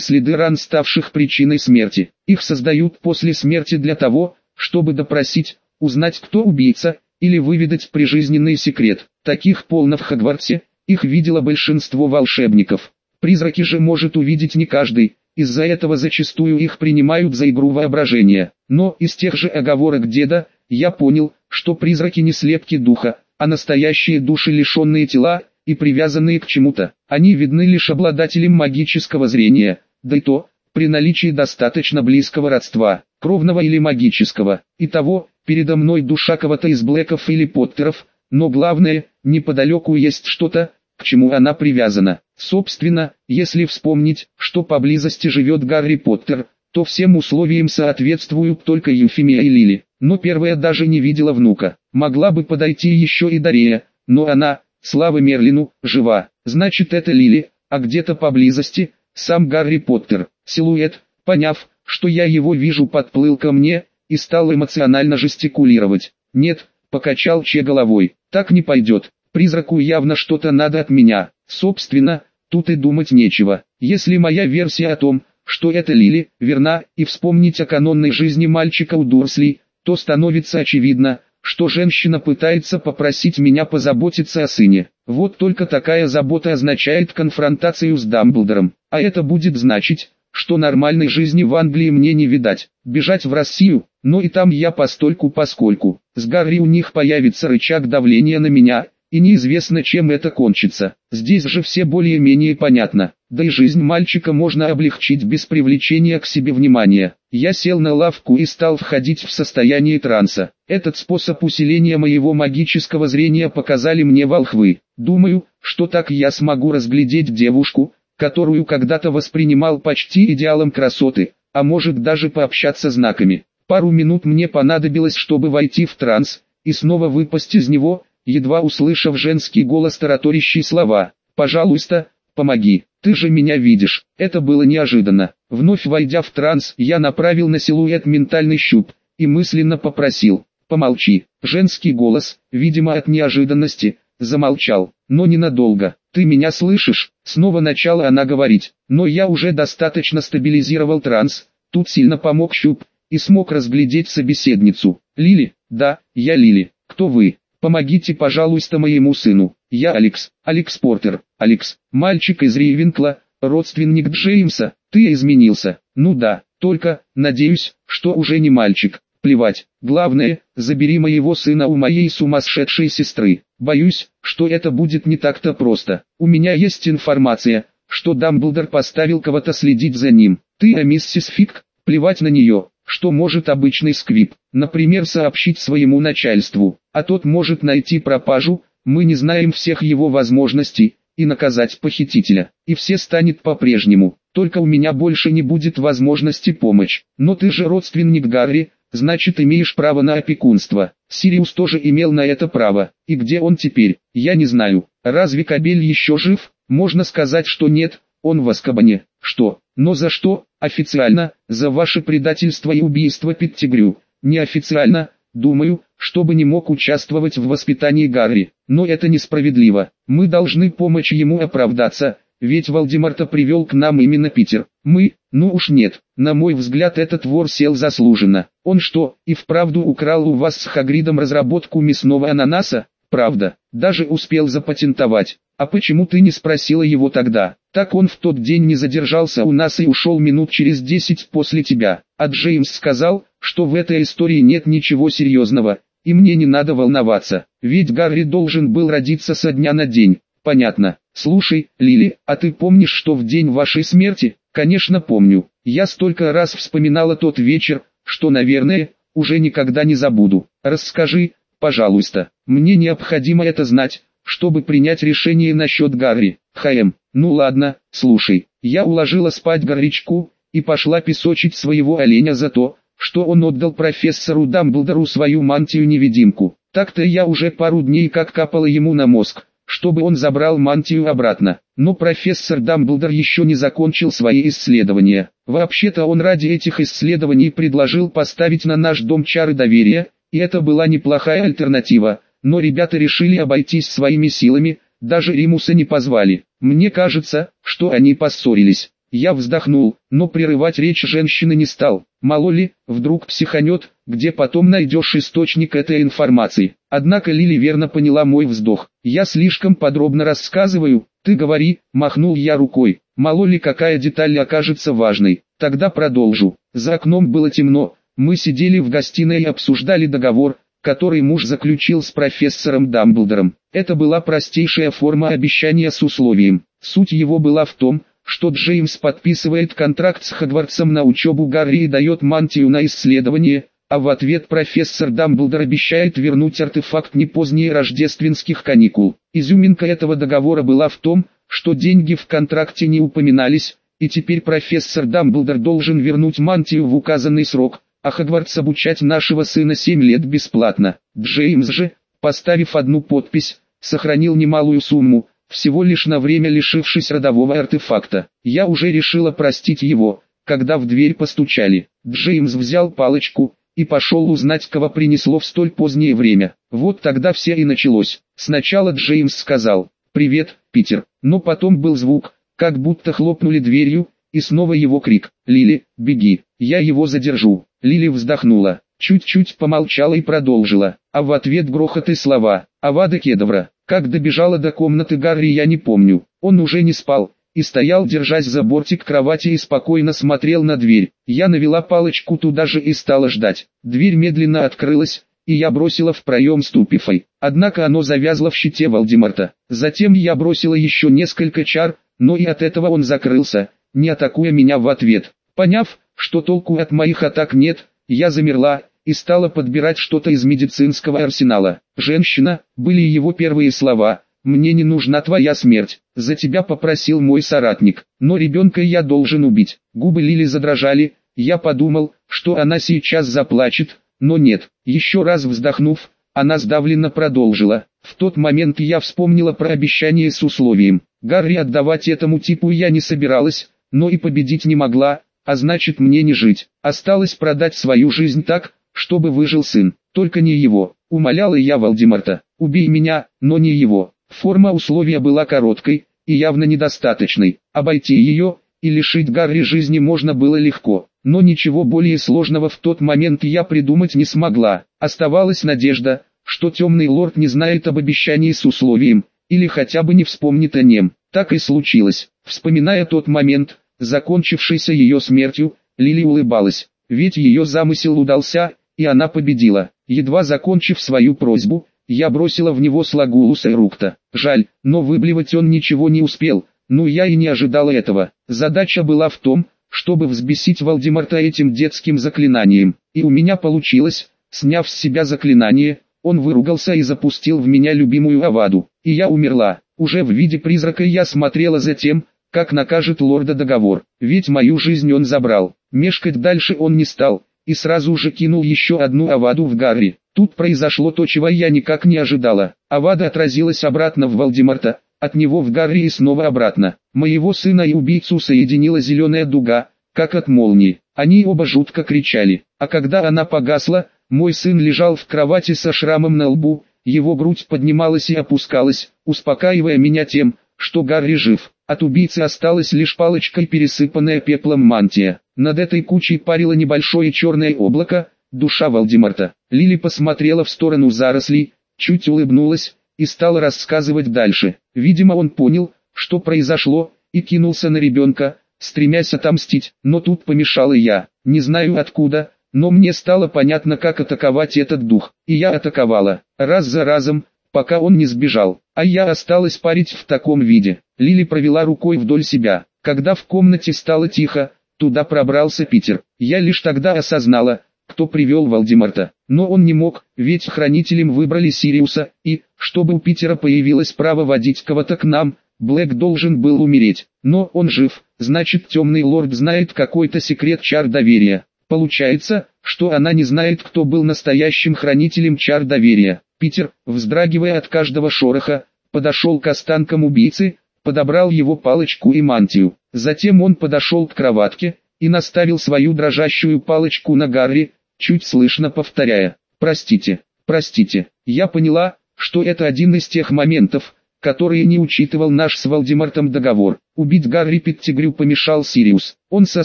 следы ран, ставших причиной смерти. Их создают после смерти для того, чтобы допросить, узнать кто убийца, или выведать прижизненный секрет. Таких полно в Хогвартсе, их видело большинство волшебников. Призраки же может увидеть не каждый, из-за этого зачастую их принимают за игру воображения. Но из тех же оговорок деда, я понял, что призраки не слепки духа, а настоящие души лишенные тела, и привязанные к чему-то. Они видны лишь обладателям магического зрения, да и то, при наличии достаточно близкого родства, кровного или магического. Итого, передо мной душа кого-то из Блэков или Поттеров, но главное, неподалеку есть что-то, к чему она привязана. Собственно, если вспомнить, что поблизости живет Гарри Поттер, то всем условиям соответствуют только Юфимия и Лили. Но первая даже не видела внука. Могла бы подойти еще и Дарея, но она, слава Мерлину, жива. Значит это Лили, а где-то поблизости, сам Гарри Поттер. Силуэт, поняв, что я его вижу, подплыл ко мне, и стал эмоционально жестикулировать. «Нет», — покачал Че головой, — «так не пойдет, призраку явно что-то надо от меня, собственно, тут и думать нечего, если моя версия о том, что это Лили, верна, и вспомнить о канонной жизни мальчика у Дурсли, то становится очевидно, что женщина пытается попросить меня позаботиться о сыне. Вот только такая забота означает конфронтацию с Дамблдором, а это будет значить, что нормальной жизни в Англии мне не видать. Бежать в Россию, но и там я постольку поскольку. С Гарри у них появится рычаг давления на меня, и неизвестно чем это кончится. Здесь же все более-менее понятно. Да и жизнь мальчика можно облегчить без привлечения к себе внимания. Я сел на лавку и стал входить в состояние транса. Этот способ усиления моего магического зрения показали мне волхвы. Думаю, что так я смогу разглядеть девушку, которую когда-то воспринимал почти идеалом красоты, а может даже пообщаться знаками. Пару минут мне понадобилось, чтобы войти в транс, и снова выпасть из него, едва услышав женский голос тараторящий слова. «Пожалуйста, помоги, ты же меня видишь». Это было неожиданно. Вновь войдя в транс, я направил на силуэт ментальный щуп, и мысленно попросил, «Помолчи». Женский голос, видимо от неожиданности, замолчал, но ненадолго. «Ты меня слышишь?» Снова начала она говорить, но я уже достаточно стабилизировал транс, тут сильно помог щуп, и смог разглядеть собеседницу. «Лили?» «Да, я Лили. Кто вы?» «Помогите, пожалуйста, моему сыну. Я Алекс, Алекс Портер. Алекс, мальчик из Ривенкла, родственник Джеймса. Ты изменился. Ну да, только, надеюсь, что уже не мальчик. Плевать. Главное, забери моего сына у моей сумасшедшей сестры. Боюсь, что это будет не так-то просто. У меня есть информация, что Дамблдор поставил кого-то следить за ним. Ты, а миссис Фик, плевать на нее, что может обычный сквип. Например, сообщить своему начальству, а тот может найти пропажу, мы не знаем всех его возможностей, и наказать похитителя. И все станет по-прежнему, только у меня больше не будет возможности помочь. Но ты же родственник Гарри, значит имеешь право на опекунство. Сириус тоже имел на это право. И где он теперь, я не знаю. Разве Кабель еще жив? Можно сказать, что нет, он в Аскабане. Что? Но за что? Официально, за ваше предательство и убийство Петтигрю. Неофициально, думаю, чтобы не мог участвовать в воспитании Гарри. Но это несправедливо. Мы должны помочь ему оправдаться, ведь Валдемарта привел к нам именно Питер. Мы, ну уж нет, на мой взгляд этот вор сел заслуженно. Он что, и вправду украл у вас с Хагридом разработку мясного ананаса? Правда, даже успел запатентовать. А почему ты не спросила его тогда? Так он в тот день не задержался у нас и ушел минут через десять после тебя. А Джеймс сказал, что в этой истории нет ничего серьезного, и мне не надо волноваться, ведь Гарри должен был родиться со дня на день. Понятно. Слушай, Лили, а ты помнишь, что в день вашей смерти? Конечно помню. Я столько раз вспоминала тот вечер, что, наверное, уже никогда не забуду. Расскажи, пожалуйста. Мне необходимо это знать, чтобы принять решение насчет Гарри. ХМ. Ну ладно, слушай, я уложила спать горячку, и пошла песочить своего оленя за то, что он отдал профессору Дамблдору свою мантию-невидимку. Так-то я уже пару дней как капала ему на мозг, чтобы он забрал мантию обратно. Но профессор Дамблдор еще не закончил свои исследования. Вообще-то он ради этих исследований предложил поставить на наш дом чары доверия, и это была неплохая альтернатива, но ребята решили обойтись своими силами, даже Римуса не позвали. Мне кажется, что они поссорились. Я вздохнул, но прерывать речь женщины не стал. Мало ли, вдруг психанет, где потом найдешь источник этой информации. Однако Лили верно поняла мой вздох. Я слишком подробно рассказываю, ты говори, махнул я рукой. Мало ли какая деталь окажется важной. Тогда продолжу. За окном было темно, мы сидели в гостиной и обсуждали договор, который муж заключил с профессором Дамблдором. Это была простейшая форма обещания с условием. Суть его была в том, что Джеймс подписывает контракт с Хогвартсом на учебу Гарри и дает мантию на исследование, а в ответ профессор Дамблдор обещает вернуть артефакт не позднее рождественских каникул. Изюминка этого договора была в том, что деньги в контракте не упоминались, и теперь профессор Дамблдор должен вернуть мантию в указанный срок, а Хогвартс обучать нашего сына 7 лет бесплатно. Джеймс же, поставив одну подпись, сохранил немалую сумму, всего лишь на время лишившись родового артефакта. Я уже решила простить его, когда в дверь постучали. Джеймс взял палочку и пошел узнать, кого принесло в столь позднее время. Вот тогда все и началось. Сначала Джеймс сказал «Привет, Питер», но потом был звук, как будто хлопнули дверью, и снова его крик «Лили, беги, я его задержу». Лили вздохнула, чуть-чуть помолчала и продолжила, а в ответ грохот и слова «Авада Кедавра». Как добежала до комнаты Гарри я не помню, он уже не спал, и стоял держась за бортик кровати и спокойно смотрел на дверь. Я навела палочку туда же и стала ждать. Дверь медленно открылась, и я бросила в проем ступифой. Однако оно завязло в щите Валдемарта. Затем я бросила еще несколько чар, но и от этого он закрылся, не атакуя меня в ответ. Поняв, что толку от моих атак нет, я замерла и стала подбирать что-то из медицинского арсенала. «Женщина», были его первые слова, «мне не нужна твоя смерть, за тебя попросил мой соратник, но ребенка я должен убить». Губы Лили задрожали, я подумал, что она сейчас заплачет, но нет, еще раз вздохнув, она сдавленно продолжила. В тот момент я вспомнила про обещание с условием. Гарри отдавать этому типу я не собиралась, но и победить не могла, а значит мне не жить. Осталось продать свою жизнь так, чтобы выжил сын, только не его. Умоляла я Валдемарта, убей меня, но не его. Форма условия была короткой и явно недостаточной. Обойти ее и лишить Гарри жизни можно было легко, но ничего более сложного в тот момент я придумать не смогла. Оставалась надежда, что темный лорд не знает об обещании с условием, или хотя бы не вспомнит о нем. Так и случилось. Вспоминая тот момент, закончившийся ее смертью, Лили улыбалась, ведь ее замысел удался, и она победила. Едва закончив свою просьбу, я бросила в него слагулуса и рукта. Жаль, но выблевать он ничего не успел, ну я и не ожидала этого. Задача была в том, чтобы взбесить Валдемарта этим детским заклинанием. И у меня получилось, сняв с себя заклинание, он выругался и запустил в меня любимую аваду. И я умерла. Уже в виде призрака я смотрела за тем, как накажет лорда договор, ведь мою жизнь он забрал. Мешкать дальше он не стал, и сразу же кинул еще одну аваду в Гарри. Тут произошло то, чего я никак не ожидала. Авада отразилась обратно в Валдемарта, от него в Гарри и снова обратно. Моего сына и убийцу соединила зеленая дуга, как от молнии. Они оба жутко кричали, а когда она погасла, мой сын лежал в кровати со шрамом на лбу, его грудь поднималась и опускалась, успокаивая меня тем, что Гарри жив. От убийцы осталась лишь палочкой пересыпанная пеплом мантия. Над этой кучей парило небольшое черное облако, душа Валдемарта. Лили посмотрела в сторону зарослей, чуть улыбнулась, и стала рассказывать дальше. Видимо он понял, что произошло, и кинулся на ребенка, стремясь отомстить, но тут помешала я. Не знаю откуда, но мне стало понятно как атаковать этот дух, и я атаковала, раз за разом, пока он не сбежал, а я осталась парить в таком виде. Лили провела рукой вдоль себя. Когда в комнате стало тихо, туда пробрался Питер. Я лишь тогда осознала, кто привел Валдемарта. Но он не мог, ведь хранителем выбрали Сириуса, и, чтобы у Питера появилось право водить кого-то к нам, Блэк должен был умереть, но он жив, значит темный лорд знает какой-то секрет чар доверия. Получается, что она не знает, кто был настоящим хранителем чар доверия. Питер, вздрагивая от каждого шороха, подошел к останкам убийцы, подобрал его палочку и мантию. Затем он подошел к кроватке и наставил свою дрожащую палочку на Гарри, чуть слышно повторяя «Простите, простите». Я поняла, что это один из тех моментов, которые не учитывал наш с Валдемартом договор. Убить Гарри Петтигрю помешал Сириус. Он со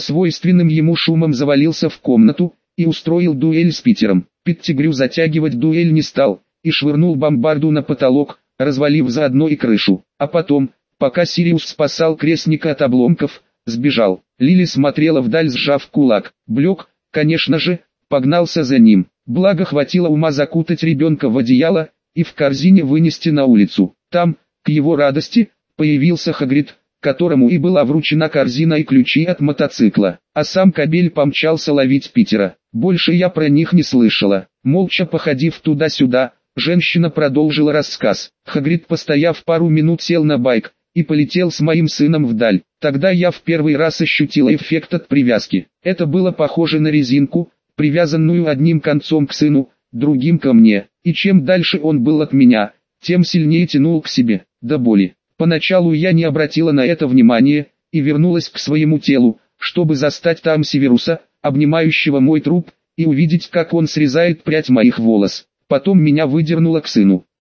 свойственным ему шумом завалился в комнату и устроил дуэль с Питером. Петтигрю затягивать дуэль не стал и швырнул бомбарду на потолок, развалив заодно и крышу. А потом, пока Сириус спасал крестника от обломков, сбежал. Лили смотрела вдаль сжав кулак. Блек, конечно же, погнался за ним. Благо хватило ума закутать ребенка в одеяло и в корзине вынести на улицу. Там, к его радости, появился Хагрид, которому и была вручена корзина и ключи от мотоцикла, а сам кабель помчался ловить Питера. Больше я про них не слышала. Молча походив туда-сюда, женщина продолжила рассказ. Хагрид, постояв пару минут, сел на байк и полетел с моим сыном вдаль. Тогда я в первый раз ощутила эффект от привязки. Это было похоже на резинку, привязанную одним концом к сыну, другим ко мне, и чем дальше он был от меня, тем сильнее тянул к себе, до боли. Поначалу я не обратила на это внимания, и вернулась к своему телу, чтобы застать там Северуса, обнимающего мой труп, и увидеть как он срезает прядь моих волос. Потом меня выдернуло к сыну.